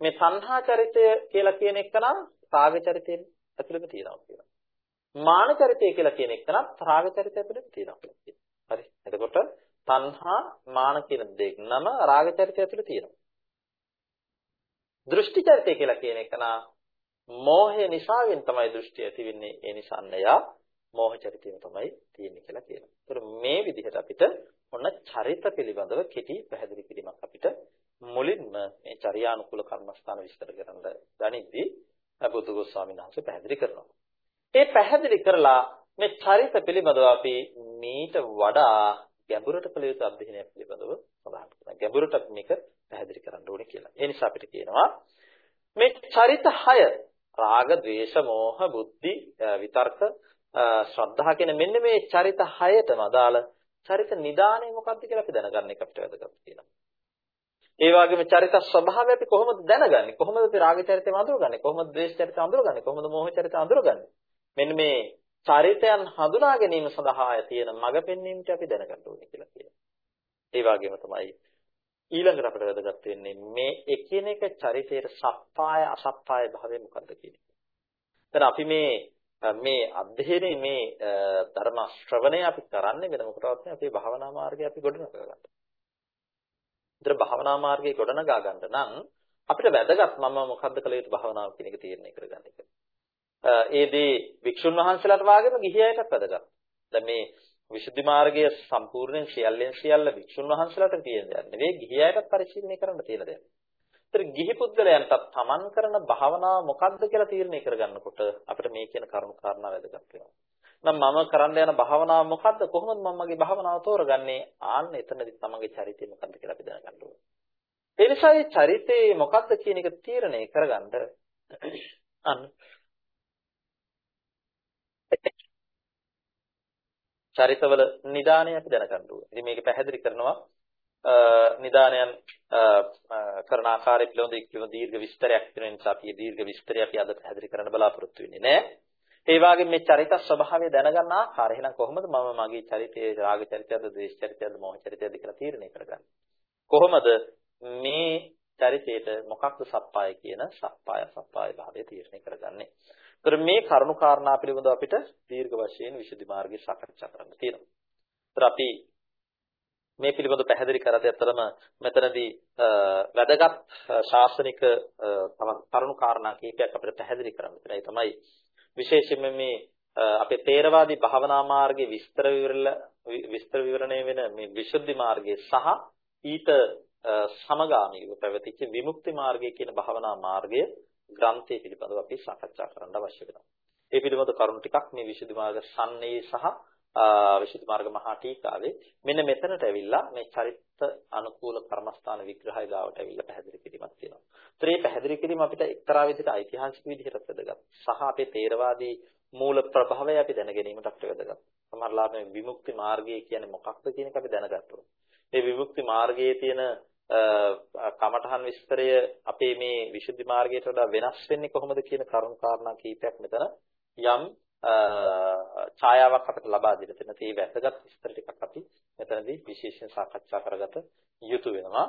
මේ තණ්හා චරිතය කියලා කියන එක නම් රාග චරිතයෙන් ඇතුළෙම තියෙනවා කියලා. මාන චරිතය කියලා කියන එක නම් රාග චරිතය ඇතුළෙම තියෙනවා කියලා. හරි. එතකොට තණ්හා මාන කියන දෙකම රාග චරිතය ඇතුළේ තියෙනවා. දෘෂ්ටි චරිතය කියලා කියන එක නා මෝහය නිසාවෙන් තමයි දෘෂ්ටි ඇති වෙන්නේ. ඒ නිසා නයා මෝහ චරිතයම තමයි තියෙන්නේ කියලා කියනවා. ඒතර මේ විදිහට අපිට ඔන්න චරිත පිළිබඳව කෙටි පැහැදිලි කිරීමක් අපිට මුලින්ම මේ චර්යානුකූල කර්මස්ථාන විස්තර කරන්න ගනිද්දී බුදුගොස් ස්වාමීන් වහන්සේ පැහැදිලි කරනවා. ඒ පැහැදිලි කරලා මේ චරිත පිළිබඳව අපි මීට වඩා ගැඹුරට කළ යුතු අධ්‍යයනයක් පිළිබඳව සඳහන් කරනවා. ගැඹුරට මේක පැහැදිලි කරන්න ඕනේ කියලා. ඒ නිසා අපිට කියනවා මේ චරිත 6 රාග, ද්වේෂ, මෝහ, බුද්ධි, විතර්ක, ශ්‍රද්ධා කියන මෙන්න මේ චරිත 6ටම අදාළ චරිත නිදාණය මොකක්ද කියලා අපි දැනගන්න එක අපිට වැදගත් වෙනවා. ඒ වගේම චරිත ස්වභාවය අපි කොහොමද දැනගන්නේ? කොහොමද අපි රාග චරිතය අඳුරගන්නේ? කොහොමද ද්වේෂ චරිතය අඳුරගන්නේ? කොහොමද මෝහ චරිතය අඳුරගන්නේ? මෙන්න මේ චරිතයන් හඳුනා ගැනීම සඳහා තියෙන මඟ පෙන්වීමට අපි දැනගන්න ඕනේ කියලා කියනවා. ඒ වගේම තමයි ඊළඟට අපිට වැදගත් වෙන්නේ මේ එකිනෙක චරිතයේ සප්පාය අසප්පාය භාවය මොකද්ද කියන එක. දැන් අපි මේ මේ අධ්‍යයනයේ මේ ධර්ම ශ්‍රවණය අපි කරන්නේ වෙන මොකටවත් නෙවෙයි අපේ භාවනා මාර්ගය අපි ගොඩනගා ගන්න. ඉතින් භාවනා මාර්ගය ගොඩනගා ගන්න නම් අපිට වැදගත් මම මොකද්ද කළ යුතු භාවනාව කියන එක තීරණය කරගන්න එක. ඒදී වික්ෂුන් වහන්සේලාට වාගේම ගිහියයටත් වැදගත්. දැන් මේ විසුද්ධි මාර්ගය සම්පූර්ණයෙන් සියල්ලෙන් සියල්ල වික්ෂුන් වහන්සේලාට තියෙන දෙයක් නෙවෙයි ගිහියයටත් පරිශීලනය කරන්න තියෙන දෙයක්. ඒතර ගිහි පුද්ගලයන්ට තමන් කරන භාවනාව මොකක්ද කියලා තීරණය කරගන්නකොට අපිට මේ කියන කරුණු කාරණා වැදගත් වෙනවා. නම් මම කරන්න යන භාවනාව මොකද්ද? කොහොමද මම මගේ භාවනාව තෝරගන්නේ? ආන්න එතනදි තමන්ගේ චරිතය මොකද්ද කියලා අපි දැනගන්න ඕනේ. ඒ නිසා මේ චරිතේ මොකද්ද කියන එක තීරණය කරගන්න අන්න චරිතවල නිදාණය අපි දැනගන්න ඕනේ. ඉතින් මේක පැහැදිලි කරනවා නිදානයන් කරන ආකාරය පිළිබඳ ඉක්ම දීර්ඝ විස්තරයක් තියෙන නිසා අපි දීර්ඝ විස්තරය අපි අද පැහැදිලි කරන්න බලාපොරොත්තු වෙන්නේ නෑ. ඒ වගේම මේ චරිත ස්වභාවය දැනගන්න ආකාරය එහෙනම් කොහොමද මම මගේ චරිතයේ රාග චරිතයද, ද්වේෂ චරිතයද, මෝහ චරිතයද කියලා තීරණය කරගන්නේ? කොහොමද මේ චරිතයට මොකක්ද සප්පාය කියන සප්පාය සප්පාය භාවය තීරණය කරගන්නේ? ඒතර මේ කරුණු කාරණා පිළිබඳව අපිට දීර්ඝ වශයෙන් විශේෂ මාර්ගය සාකච්ඡා කරන්න තියෙනවා. ඒතර අපි මේ පිළිබඳව පැහැදිලි කරද්දී අතරම මෙතනදී වැදගත් ශාසනික කරුණු කාරණා කීපයක් අපිට පැහැදිලි කරන්න තියෙනවා. ඒ තමයි විශේෂයෙන්ම මේ අපේ තේරවාදී භාවනා මාර්ගයේ විස්තර විවරල විස්තර විවරණය වෙන මේ විසුද්ධි මාර්ගයේ සහ ඊට සමගාමීව පැවතිච්ච විමුක්ති මාර්ගය කියන භාවනා මාර්ගය ග්‍රන්ථය පිළිබඳව අපි සාකච්ඡා කරන්න අවශ්‍ය වෙනවා. ඒ පිළිබඳ කරුණු ටිකක් මේ විසුද්ධි මාර්ග සම්නේ සහ විසුද්ධි මාර්ග මහා ටීකාවේ මෙන්න මෙතනට ඇවිල්ලා මේ චරිත අනුකූල කර්මස්ථාන විග්‍රහය ගාවට ඇවිල්ලා පැහැදිලි කිරීමක් තියෙනවා. ඒතර මේ පැහැදිලි කිරීම අපිට එක්තරා විදිහට ඓතිහාසික විදිහට වැදගත්. සහ අපේ තේරවාදී මූල ප්‍රභවය අපි දැන ගැනීමට අපිට වැදගත්. සමහරලාට මේ විමුක්ති මාර්ගය කියන්නේ මොකක්ද කියන එක අපි දැනගන්න මේ විමුක්ති මාර්ගයේ තියෙන කමඨහන් විස්තරය අපේ මේ විසුද්ධි මාර්ගයට වඩා වෙනස් වෙන්නේ කොහොමද කියන කරුණු කාරණා කීපයක් මෙතන යම් ඡායාවක් අපිට ලබා දෙන්න තියෙන තේ වැදගත් විස්තර ටිකක් අපි මෙතනදී විශේෂයෙන් සාකච්ඡා කරගත යුතු වෙනවා.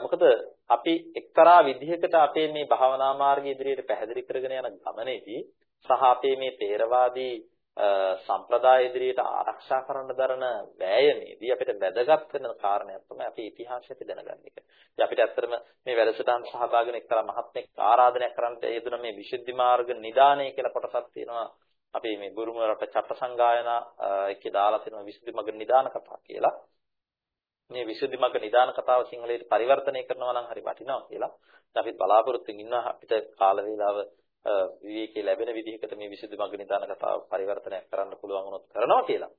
මොකද අපි එක්තරා විදිහකට අපේ මේ භාවනා මාර්ගය ඉදිරියට පැහැදිලි කරගෙන යන ගමනේදී සහ අපේ මේ තේරවාදී සම්ප්‍රදාය ඉදිරියට ආරක්ෂා කරන්න දරන වෑයමේදී අපිට වැදගත් වෙන කාරණයක් තමයි අපි ඉතිහාසය අපි දැනගන්න එක. ඉතින් අපිට ඇත්තටම මේ වැඩසටහන් සහභාගී වෙන එක්තරා මහත්මෙක් ආරාධනයක් කරන්න යෙදුන මේ විසුද්ධි මාර්ග නිදානය කියලා කොටසක් තියෙනවා. අපි මේ බුරුම රට චට්ට සංගායනා එකේ දාලා තියෙනවා විසුද්ධි මග නිදාන කතා කියලා. මේ විසුද්ධි මග නිදාන කතාව සිංහලයට පරිවර්තනය කරනවා නම් හරි වටිනවා කියලා. අපි බලාපොරොත්තු වෙනවා අපිට කාල වේලාව විවේකී ලැබෙන විදිහකට මේ විසුද්ධි මග නිදාන කතාව පරිවර්තනයක් කරන්න පුළුවන් වුණොත් කරනවා කියලා.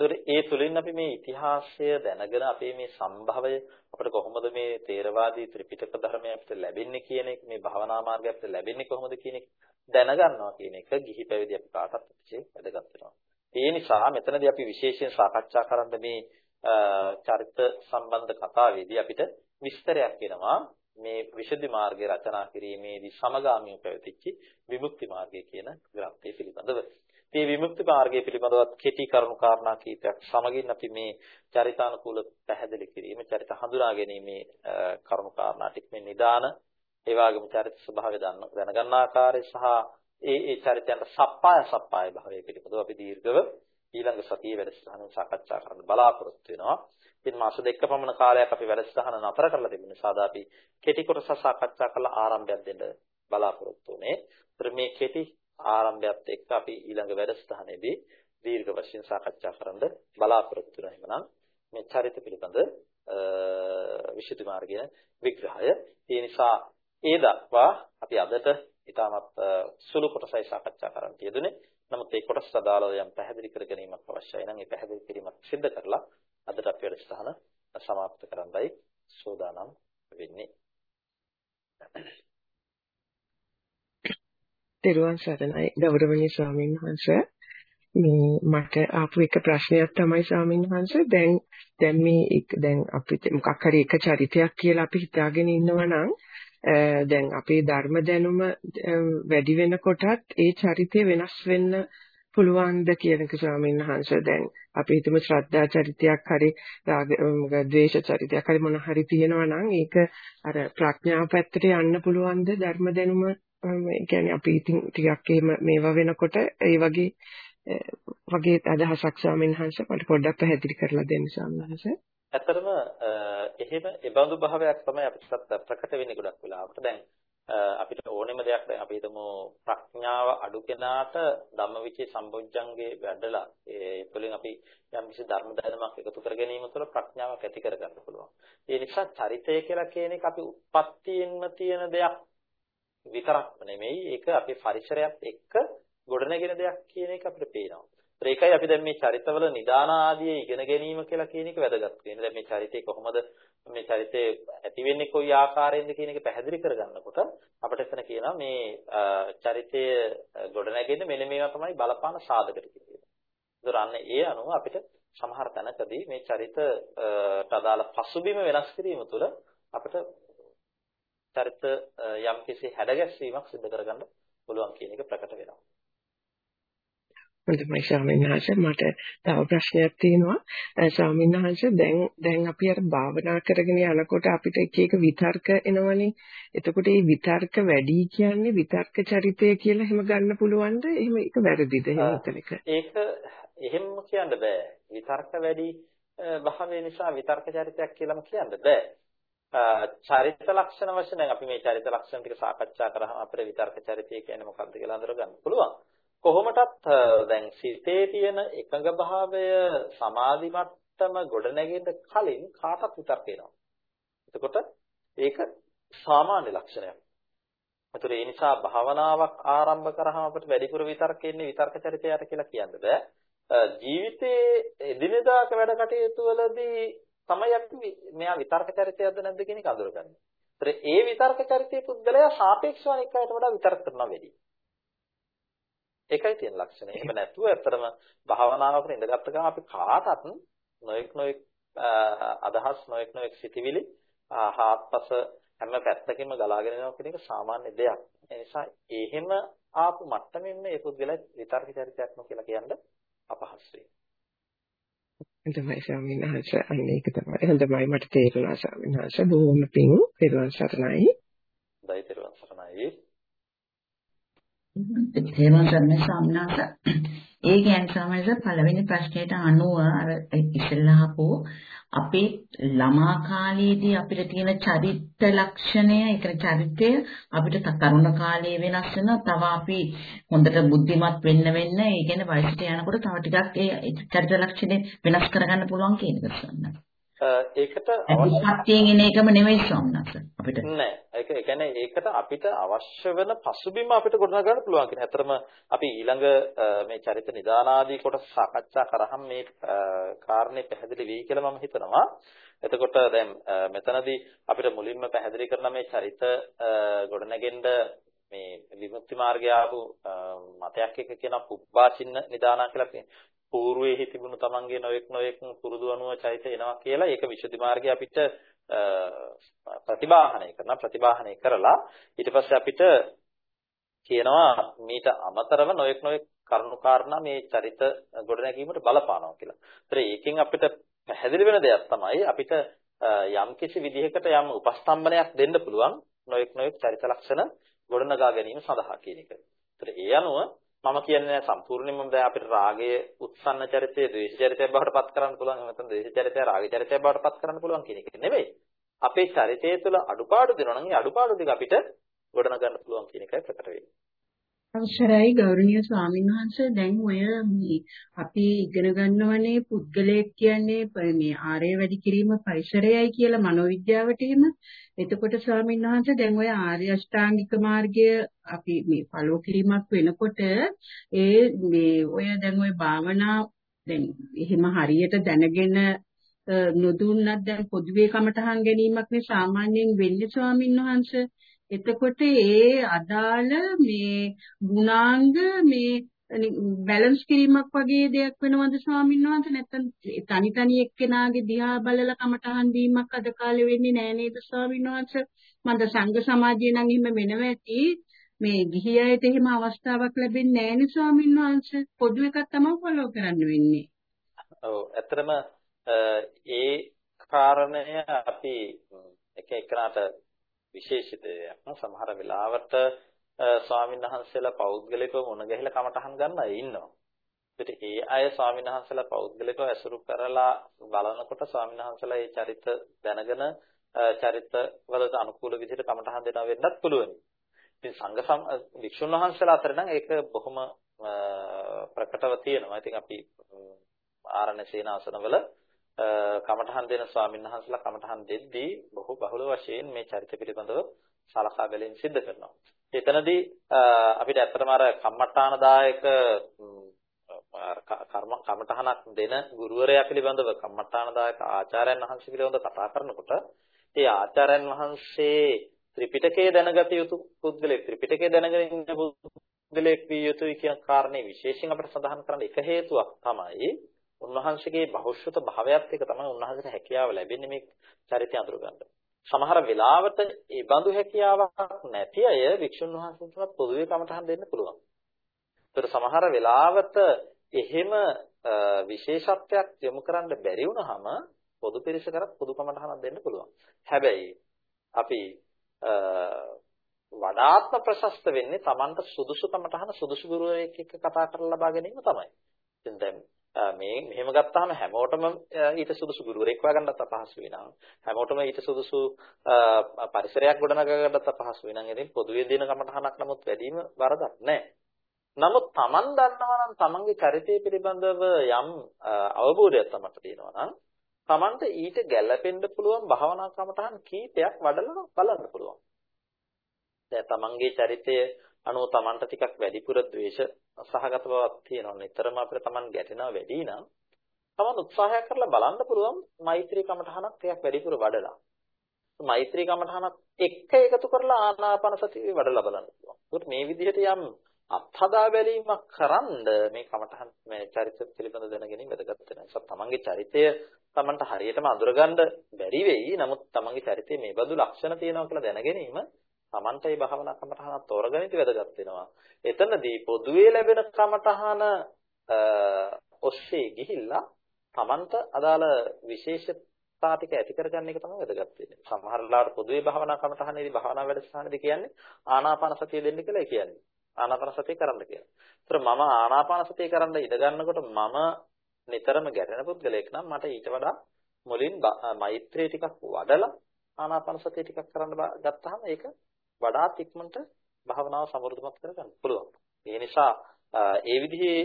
ඒතකොට ඒ තුලින් අපි මේ ඉතිහාසය දැනගෙන අපේ මේ සම්භවය අපිට කොහොමද මේ තේරවාදී ත්‍රිපිටක ධර්මය අපිට ලැබෙන්නේ කියන එක මේ භවනා මාර්ගය අපිට ලැබෙන්නේ කොහොමද කියන එක දැනගන්නවා කියන එක ගිහි පැවිදි අපි කාටත් අතිශය වැදගත් වෙනවා. ඒ නිසා මෙතනදී අපි විශේෂයෙන් සාකච්ඡා කරන්න මේ චරිත සම්බන්ධ කතාවේදී අපිට විස්තරයක් වෙනවා මේ විශුද්ධි මාර්ගය රචනා කිරීමේදී සමගාමීව පැවතිච්ච විමුක්ති මාර්ගය කියන ග්‍රන්ථය පිළිබඳව. මේ විමුක්ති මාර්ගය පිළිබඳව කෙටි කරුණු කාරණා කීපයක් සමගින් අපි මේ චරිතානුකූල පැහැදිලි කිරීම, චරිත හඳුනා ගැනීමේ කරුණු කාරණා ටික මේ නිදාන, ඒ වගේම චරිත ස්වභාවය දැනගන්න ආකාරය සහ ඒ ඒ චරිතයන්ට සප්පාය සප්පාය භාවය පිළිබඳව අපි දීර්ඝව ඊළඟ සතියේ වැඩසටහන සාකච්ඡා කරන්න බලාපොරොත්තු වෙනවා. ඉතින් මාස දෙක පමණ කාලයක් අපි වැඩසටහන නතර කරලා තිබුණ නිසා අපි කෙටි කොටස සාකච්ඡා කරලා ආරම්භයක් දෙන්න බලාපොරොත්තු වුණේ. ඒතර මේ කෙටි ආරම්භයත් එක්ක අපි ඊළඟ වැඩසටහනේදී දීර්ඝ වශයෙන් සාකච්ඡා කරන්න බලාපොරොත්තු වෙනවා. එහෙනම් මේ චරිත පිළිබඳ විශේෂ මාර්ගය විග්‍රහය. ඒ නිසා ඒ දක්වා අපි අදට ඊටමත් සුළු කොටසයි සාකච්ඡා කරන්න යෙදුනේ. නමුත් ඒ කොටස් අදාළව යම් පැහැදිලි කර ගැනීමක් අවශ්‍යයි නම් ඒ පැහැදිලි කිරීමක් සිදු කරලා අදට අපි වැඩසටහන සමාප්ත කරන්නයි සූදානම් වෙන්නේ. තෙරුවන් සරණයි ගෞරවනීය ස්වාමීන් වහන්සේ මේ මට ආපු එක ප්‍රශ්නයක් තමයි ස්වාමීන් වහන්සේ දැන් දැන් මේ දැන් අපිට මොකක් හරි එක චරිතයක් කියලා අපි හිතාගෙන ඉන්නවා නම් දැන් අපේ ධර්ම දැනුම වැඩි වෙනකොටත් ඒ චරිතය වෙනස් වෙන්න පුළුවන්ද කියන එක ස්වාමීන් වහන්සේ දැන් අපි හිතමු ශ්‍රද්ධා චරිතයක් හරි රාග ද්වේෂ චරිතයක් හරි මොන හරි තියෙනවා නම් ඒක අර ප්‍රඥාව පැත්තට යන්න පුළුවන්ද ධර්ම දැනුම ඒ කියන්නේ අපි ඉතින් ටිකක් එහෙම මේවා වෙනකොට ඒ වගේ වගේ අදහසක් ස්වාමීන් වහන්සේ මට පොඩ්ඩක් පැහැදිලි කරලා දෙන්න ස්වාමීන් වහන්සේ. ඇත්තටම එහෙම ඒබඳු භාවයක් තමයි අපිට ප්‍රකට වෙන්නේ ගොඩක් වෙලාවට. දැන් අපිට ඕනෙම දෙයක් දැන් අපි හිතමු ප්‍රඥාව අඩු කෙනාට ධම්මවිචේ සම්බොජ්ජංගේ වැඩලා ඒ තුළින් අපි යම් කිසි ධර්ම දැනුමක් එකතු කර ගැනීම තුළ ප්‍රඥාවක් ඇති කර ගන්න පුළුවන්. ඒ නිසා චරිතය කියලා කියන එක අපි උප්පත්තියෙන්ම තියෙන දෙයක් විතරක්ම නෙමෙයි ඒක අපේ පරිසරයත් එක්ක ගොඩනැගෙන දෙයක් කියන එක අපිට පේනවා. ඒකයි අපි දැන් මේ චරිතවල නිදාන ආදී ඉගෙන ගැනීම කියලා කියන එක වැදගත් වෙන්නේ. දැන් මේ චරිතය කොහොමද මේ චරිතේ ඇති වෙන්නේ කොයි ආකාරයෙන්ද කියන එක පැහැදිලි කරගන්නකොට අපිට එතන කියනවා මේ චරිතය ගොඩනැගෙන්නේ මෙන්න මේවා තමයි බලපාන සාධක ටික කියලා. ඒතර අන්න ඒ අනුව අපිට සමහර තැනකදී මේ චරිතට අදාළ පසුබිම වෙනස් කිරීම තුළ අපිට චරිත යම්කිසි හැඩගැස්වීමක් සිදු කරගන්න පුළුවන් කියන එක ප්‍රකට වෙනවා. හොඳයි ස්වාමීන් වහන්සේ. මට තව ප්‍රශ්නයක් තියෙනවා. ස්වාමීන් වහන්සේ දැන් දැන් අපි අර භාවනා කරගෙන යනකොට අපිට එක එක විතර්ක එනවනේ. එතකොට මේ විතර්ක වැඩි කියන්නේ විතර්ක චරිතය කියලා එහෙම ගන්න පුළුවන්ද? එහෙම ඒක වැරදිද? එක. ඒක එහෙම කියන්න බෑ. විතර්ක වැඩි භාවය නිසා විතර්ක චරිතයක් කියලාම කියන්න බෑ. චරිත ලක්ෂණ වශයෙන් අපි මේ චරිත ලක්ෂණ ටික සාකච්ඡා කරාම අපේ විතර්ක චරිතය කියන්නේ මොකක්ද කියලා අඳුරගන්න පුළුවන්. කොහොමටත් දැන් සිතේ තියෙන එකඟ භාවය සමාධි මට්ටම ගොඩනැගෙන්න කලින් කාටත් විතර්ක එනවා. එතකොට ඒක සාමාන්‍ය ලක්ෂණයක්. ඒතර ඒ නිසා භාවනාවක් ආරම්භ කරාම අපිට වැඩිපුර විතර්ක එන්නේ විතර්ක චරිතයට කියලා කියන්න බෑ. ජීවිතයේ එදිනෙදාක වැඩ කටයුතු වලදී තමයි අපි මෙයා විතර්ක චරිතයක්ද නැද්ද කියන එක අඳුරගන්නේ. ඒතර ඒ විතර්ක චරිතයේ පුද්ගලයා සාපේක්ෂව අනික් අයට වඩා විතර්ක කරනවා වැඩි. ඒකයි තියෙන ලක්ෂණය. එහෙම නැතුව ඇත්තටම භාවනාවකට ඉඳගත්ත ගමන් අපි කාටත් නොඑක් නොඑක් අදහස් නොඑක් නොඑක් සිතිවිලි හාත්පස හැම පැත්තකින්ම ගලාගෙන යනවා කියන එක සාමාන්‍ය දෙයක්. ඒ නිසා එහෙම ආපු මට්ටමින් මේ පුද්ගලයා විතර්ක චරිතයක් නෝ කියලා කියන්න අපහසුයි. හොඳයි ස්වාමීන් වහන්සේ අන්න ඒක තමයි හොඳයි මට තේරුණා ස්වාමීන් වහන්සේ බොහොම පිං පෙරවන් සරණයි පෙරවන් සරණයි තේරුවන් සරණයි ස්වාමීන් වහන්සේ ඒ කියන්නේ ස්වාමීන් පළවෙනි ප්‍රශ්නයට අනුව අර ඉස්සෙල්ලා අපෝ අපේ ළමා කාලයේදී අපිට තියෙන චරිත ලක්ෂණය ඒක චරිතය අපිට තරුණ කාලයේ වෙනස් වෙනවා තව අපි හොඳට බුද්ධිමත් වෙන්න වෙන්න ඒ කියන්නේ වයසට යනකොට තව ටිකක් ඒ චරිත ලක්ෂණය වෙනස් කරගන්න පුළුවන් කියන එක සම්මත. ඒකට අවශ්‍යයෙන් එන එකම නෙවෙයි ස්වාමීනස අපිට නෑ ඒක ඒ කියන්නේ ඒකට අපිට අවශ්‍ය වෙන පසුබිම අපිට ගොඩනගා ගන්න පුළුවන් කියන. ඇත්තටම අපි ඊළඟ මේ චරිත නිදානාදී කොටස සාකච්ඡා කරාම මේ කාරණේ පැහැදිලි වෙයි කියලා මම හිතනවා. එතකොට දැන් මෙතනදී අපිට මුලින්ම පැහැදිලි කරන මේ චරිත ගොඩනගෙන්න මේ විමුක්ති මාර්ගය ආපු මතයක් එක කියන පුබ්බාචින්න නිදානා කියලා పూర్වයේ තිබුණු තමන්ගේ නොයෙක් නොයෙක් පුරුදු අනුව චෛත එනවා කියලා ඒක විසුද්ධි මාර්ගය අපිට ප්‍රතිබාහනය කරනවා ප්‍රතිබාහනය කරලා ඊට පස්සේ අපිට කියනවා මීට අමතරව නොයෙක් නොයෙක් කරුණු කාරණා මේ චරිත ගොඩනැගීමට බලපානවා කියලා. ඒතර ඒකෙන් අපිට පැහැදිලි වෙන දෙයක් තමයි අපිට යම් කිසි විදිහකට යම් උපස්තම්භනයක් දෙන්න පුළුවන් නොඑක් නොඑක් චරිත ලක්ෂණ ගොඩනගා ගැනීම සඳහා කියන එක. ඒතර ඒ අනුව මම කියන්නේ සම්පූර්ණයෙන්ම දැන් අපිට රාගයේ උත්සන්න චරිතය, ද්වේෂ චරිතය බවට පත් කරන්න පුළුවන්. එහෙම නැත්නම් ද්වේෂ චරිතය රාග චරිතය බවට පත් කරන්න පුළුවන් කියන එක නෙවෙයි. අපේ චරිතය තුළ අඩුපාඩු දෙනවා නම් ඒ අඩුපාඩු ටික අපිට ගොඩනගන්න පුළුවන් කියන එකයි ප්‍රකට වෙන්නේ. අවසරයි ගෞරවනීය ස්වාමීන් වහන්සේ. දැන් ඔය මේ අපි ඉගෙන ගන්නවනේ පුද්ගලයෙක් කියන්නේ මේ ආර්ය වැඩි කිරීම පරිසරයයි කියලා මනෝවිද්‍යාවට එහෙම. එතකොට ස්වාමීන් වහන්සේ දැන් ඔය ආර්ය අෂ්ටාංගික මාර්ගය අපි මේ ෆලෝ කිරීමක් වෙනකොට ඒ මේ ඔය දැන් ඔය භාවනා දැන් එහෙම හරියට දැනගෙන නොදුන්නත් දැන් පොදුවේ කමටහන් ගැනීමක් නේ සාමාන්‍යයෙන් වෙන්නේ ස්වාමීන් වහන්සේ. එතකොට ඒ අදාළ මේ ගුණාංග මේ බැලන්ස් කිරීමක් වගේ දෙයක් වෙනවද ස්වාමීන් වහන්සේ? නැත්නම් තනි තනි එක්කෙනාගේ දිහා බලලා කමටහන් දීමක් අද කාලේ වෙන්නේ නෑ නේද ස්වාමීන් වහන්සේ? මන්ද සංඝ සමාජයේ නම් එහෙම වෙනව ඇති මේ ගිහි අයට එහෙම අවස්ථාවක් ලැබෙන්නේ නෑනේ ස්වාමීන් වහන්සේ. පොදු එකක් තමයි ෆලෝ කරන්න වෙන්නේ. ඔව් ඇත්තටම ඒ කාරණය අපි එක එකනට විශේෂිතයක් සමහර වෙලාවට ස්වාමීන් වහන්සේලා පෞද්ගලිකව මුණ ගැහිලා කමටහන් ගන්න අය ඉන්නවා. ඉතින් ඒ අය ස්වාමීන් වහන්සේලා පෞද්ගලිකව ඇසුරු කරලා බලනකොට ස්වාමීන් වහන්සේලා ඒ චරිත දැනගෙන චරිත වලට අනුකූල විදිහට කමටහන් දෙනවා වෙන්නත් පුළුවන්. ඉතින් සංඝ වික්ෂුන් වහන්සේලා අතර නම් ඒක බොහොම ප්‍රකටව තියෙනවා. ඉතින් අපි ආරණ්‍ය සේනාසනවල කමඨහන් දෙන ස්වාමීන් වහන්සේලා කමඨහන් දෙද්දී බොහෝ බහුල වශයෙන් මේ චරිත පිළිබඳව සලකා බැලීම සිද්ධ කරනවා. එතනදී අපිට ඇත්තටම අර කම්මඨානදායක කර්ම කමඨහනක් දෙන ගුරුවරයා පිළිබඳව කම්මඨානදායක ආචාර්යයන් වහන්සේ පිළිබඳව කතා කරනකොට ඒ ආචාර්යයන් වහන්සේ ත්‍රිපිටකය දැනගත යුතු පුද්ගලෙක් ත්‍රිපිටකය දැනගෙන ඉන්න පුද්ගලෙක් විය යුතුයි කියන කාරණේ විශේෂයෙන් අපිට සඳහන් කරන්න එක හේතුවක් තමයි උන්වහන්සේගේ බහුශ්‍රත භාවයත් එක තමයි උන්වහන්සේට හැකියාව ලැබෙන්නේ මේ චරිතය අඳුරගන්න. සමහර වෙලාවට ඒ බඳු හැකියාවක් නැති අය වික්ෂුන් වහන්සේට පොදුවේ කමටහන් දෙන්න පුළුවන්. ඒතර සමහර වෙලාවට එහෙම විශේෂත්වයක් යොමු කරන්න බැරි වුණාම පොදු පිරිස කරත් පොදු කමටහනක් දෙන්න පුළුවන්. හැබැයි අපි වඩාත්ම ප්‍රශස්ත වෙන්නේ Tamanට සුදුසු කමටහන සුදුසු ගුරුවරයෙක් එක්ක කතා කරලා ලබා ගැනීම තමයි. ඉතින් දැන් මේ මෙහෙම ගත්තාම හැමෝටම ඊට සුදුසු ගුරුවරයෙක් හොයාගන්නත් අපහසු වෙනවා. හැමෝටම ඊට සුදුසු පරිසරයක් ගොඩනගා ගන්නත් අපහසු වෙනවා. ඉතින් පොදුවේ දෙන කමටහනක් නමුත් වැඩිම වරදක් නැහැ. නමුත් Taman දන්නවා නම් Tamanගේ චරිතය පිළිබඳව යම් අවබෝධයක් තමට තියෙනවා නම් Tamanට ඊට ගැළපෙන්න පුළුවන් භාවනා කමටහන් කීපයක් වඩලා බලන්න පුළුවන්. දැන් Tamanගේ චරිතය අනුව Tamanට ටිකක් වැඩිපුර ද්වේෂ සහගත බවක් තියෙනවා. නිතරම අපිට Taman ගැටෙනවා වැඩි නම් Taman උත්සාහයක් කරලා බලන්න පුළුවන් මෛත්‍රී කමඨහනක් ටිකක් වැඩිපුර වඩලා. මෛත්‍රී කමඨහනක් එක්ක එකතු කරලා ආනාපාන සතිය වඩලා බලන්න පුළුවන්. ඒකට මේ විදිහට යම් අත්හදා බැලීමක් කරන්ද මේ කමඨහන් මේ චරිත පිළිබඳ දැනගැනීම වැදගත් වෙනවා. ඒසත් තමන්ගේ චරිතය තමන්ට හරියටම අඳුරගන්න බැරි වෙයි. නමුත් තමන්ගේ චරිතයේ මේ බඳු ලක්ෂණ තියෙනවා කියලා දැනගැනීම Tamanta මේ භාවනා කමටහන තෝරගනිත වැදගත් වෙනවා. එතනදී පොදුවේ ලැබෙන කමටහන ඔස්සේ ගිහිල්ලා Tamanta අදාළ විශේෂතා ටික ඇති කරගන්න එක තමයි වැදගත් වෙන්නේ. සමහර වෙලාවට පොදුවේ භාවනා කමටහනේදී භාවනා වැඩසටහනේදී කියන්නේ ආනාපාන සතිය දෙන්න කියලා කියන්නේ. ආනාපාන සතිය කරන්න කියලා. ඒතර මම ආනාපාන සතිය කරන්න ඉඩ ගන්නකොට මම නිතරම ගැටෙන පුද්ගලයෙක් නම් මට ඊට වඩා මුලින් මෛත්‍රිය ටිකක් වඩලා ආනාපාන සතිය ටිකක් කරන්න ගත්තාම ඒක වඩාත් ඉක්මනට භාවනාව සමෘද්ධමත් කරගන්න පුළුවන්. ඒ නිසා ඒ විදිහේ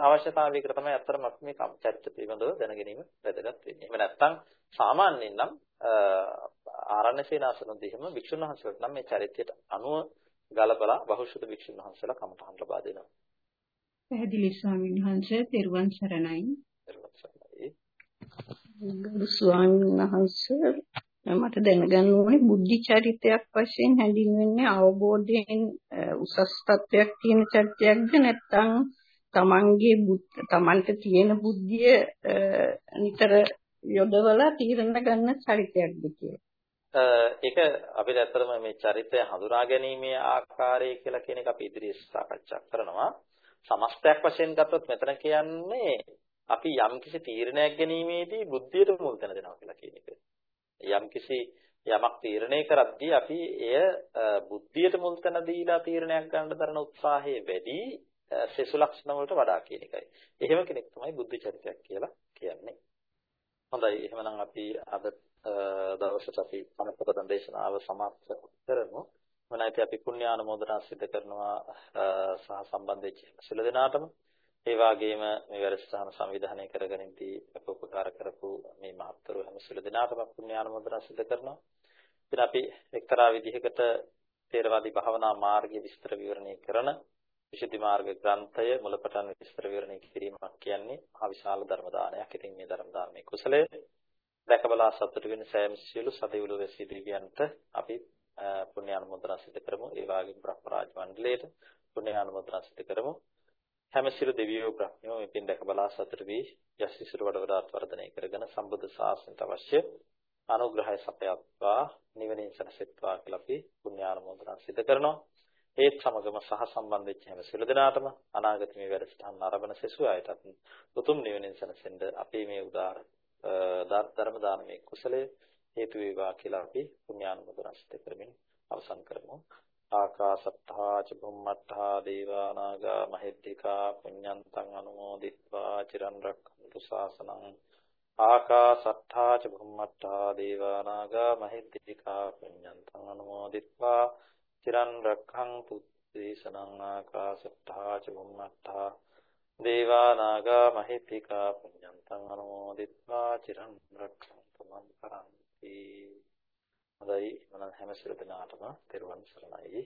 අවශ්‍යතාවයකට තමයි අත්‍තරම අපි මේ චරිත පිළිබඳව දැනගැනීම වැදගත් වෙන්නේ. එහෙම නැත්නම් සාමාන්‍යයෙන් නම් ආරණ්‍ය සේනාසනදී එහෙම වික්ෂුන් වහන්සේලාට නම් මේ චරිතයට අනුව ගලපලා බහුශුද්ධ වික්ෂුන් වහන්සේලා කමටහන් ලබා දෙනවා. පැහැදිලි ස්වාමීන් වහන්සේ තෙරුවන් සරණයි. තෙරුවන් සරණයි. ගරු ස්වාමීන් වහන්සේ මට දැනගන්න ඕනේ බුද්ධි චරිතයක් වශයෙන් හැඳින්වෙන්නේ අවබෝධයෙන් උසස් තත්වයක් තියෙන චරිතයක්ද නැත්නම් තමන්ගේ තමන්ට තියෙන බුද්ධිය නිතර යොදවලා තීරණ ගන්න චරිතයක්ද කියලා. ඒක අපිට ඇත්තටම මේ චරිතය හඳුනා ගැනීමේ ආකාරය කියලා කියන එක අපි ඉදිරියේ සාකච්ඡා කරනවා. සමස්තයක් වශයෙන් ගත්තොත් මෙතන කියන්නේ අපි යම්කිසි තීරණයක් ගැනීමේදී බුද්ධියට මුල් තැන දෙනවා කියලා කියන එක. යම්කිසි යමක් තීරණය කරද්දී අපි එය බුද්ධියට මුල් තැන දීලා තීරණයක් ගන්න දරන උත්සාහය වැඩි සෙසු ලක්ෂණ වලට වඩා කියන එකයි. එහෙම කෙනෙක් තමයි බුද්ධ චරිතයක් කියලා කියන්නේ. හොඳයි එහෙනම් අපි අද දවසට අපි අනුපතන දේශනාව සමාප්ත කරමු. මොනයිති අපි පුණ්‍යානුමෝදනා සිදු කරනවා සහ සම්බන්ධ වෙච්ච සියලු දෙනාටම ඒ වගේම මේ වැඩසටහන සංවිධානය කරගනිද්දී අප උපකාර කරපු මේ මහත්වරු හැම සියලු දෙනාටම පුණ්‍යානුමෝදනා සිදු කරනවා. ඉතින් අපි එක්තරා විදිහකට තේරවාදී භාවනා මාර්ගය විස්තර විවරණය කරන විශුද්ධි මාර්ග ග්‍රන්ථය මුලපටන් විස්තර විවරණය කිරීමක් කියන්නේ මහා විශාල ධර්ම දානයක්. ඉතින් මේ ධර්ම දානමේ කුසලය දැකබලා සතුටු වෙන සෑම සියලු සදෙවිලු වැසී දෙවියන්ට අපි පුණ්‍ය අනුමೋದනා සිදු කරමු. ඒ වගේම බ්‍රහ්මරාජ මණ්ඩලයට පුණ්‍ය අනුමೋದනා සිදු කරමු. හැම සියලු දෙවියෝ බ්‍රහ්මයෝ මේ පින් දැකබලා සතුටු වී යස් විසිර වඩ වඩාත් වර්ධනය කරගෙන සම්බුද්ධ ශාසනයට අවශ්‍ය අනුග්‍රහය සපයත්වා නිවනින් සැනසෙත්වා කියලා අපි පුණ්‍ය අනුමೋದනා සිදු කරනවා. ඒත් සමගම සහ සම්බන්ධ වෙච්ච හැම සියලු දෙනාටම අනාගත මේ වැඩසටහන ආරම්භන සෙසු අයටත් උතුම් නිවනින් සැනසෙන්න අපේ මේ උදාර ධර්ම දානමේ කුසලය හේතු වේවා කියලා අපි පුණ්‍යානුමෝදනා සිත කරමින් අවසන් කරමු. ආකාසත්තා ච බුම්මත්තා දේවා නාග මහිද්దికා පුඤ්ඤන්තං අනුමෝදිත්වා චිරන් රැක්කන්තු ශාසනං ආකාසත්තා ච බුම්මත්තා දේවා නාග මහිද්దికා පුඤ්ඤන්තං අනුමෝදිත්වා චිරන් රැක්කන්තු දේශනං. ආකාසත්තා ච බුම්මත්තා දේවා නාග මහිද්దికා පුඤ්ඤන්තං අනුමෝදිත්වා චිරන් රැක්කන්තු මං කරන්ති. හොඳයි. මම හැම සිර දිනාටම තෙරුවන් සරණයි.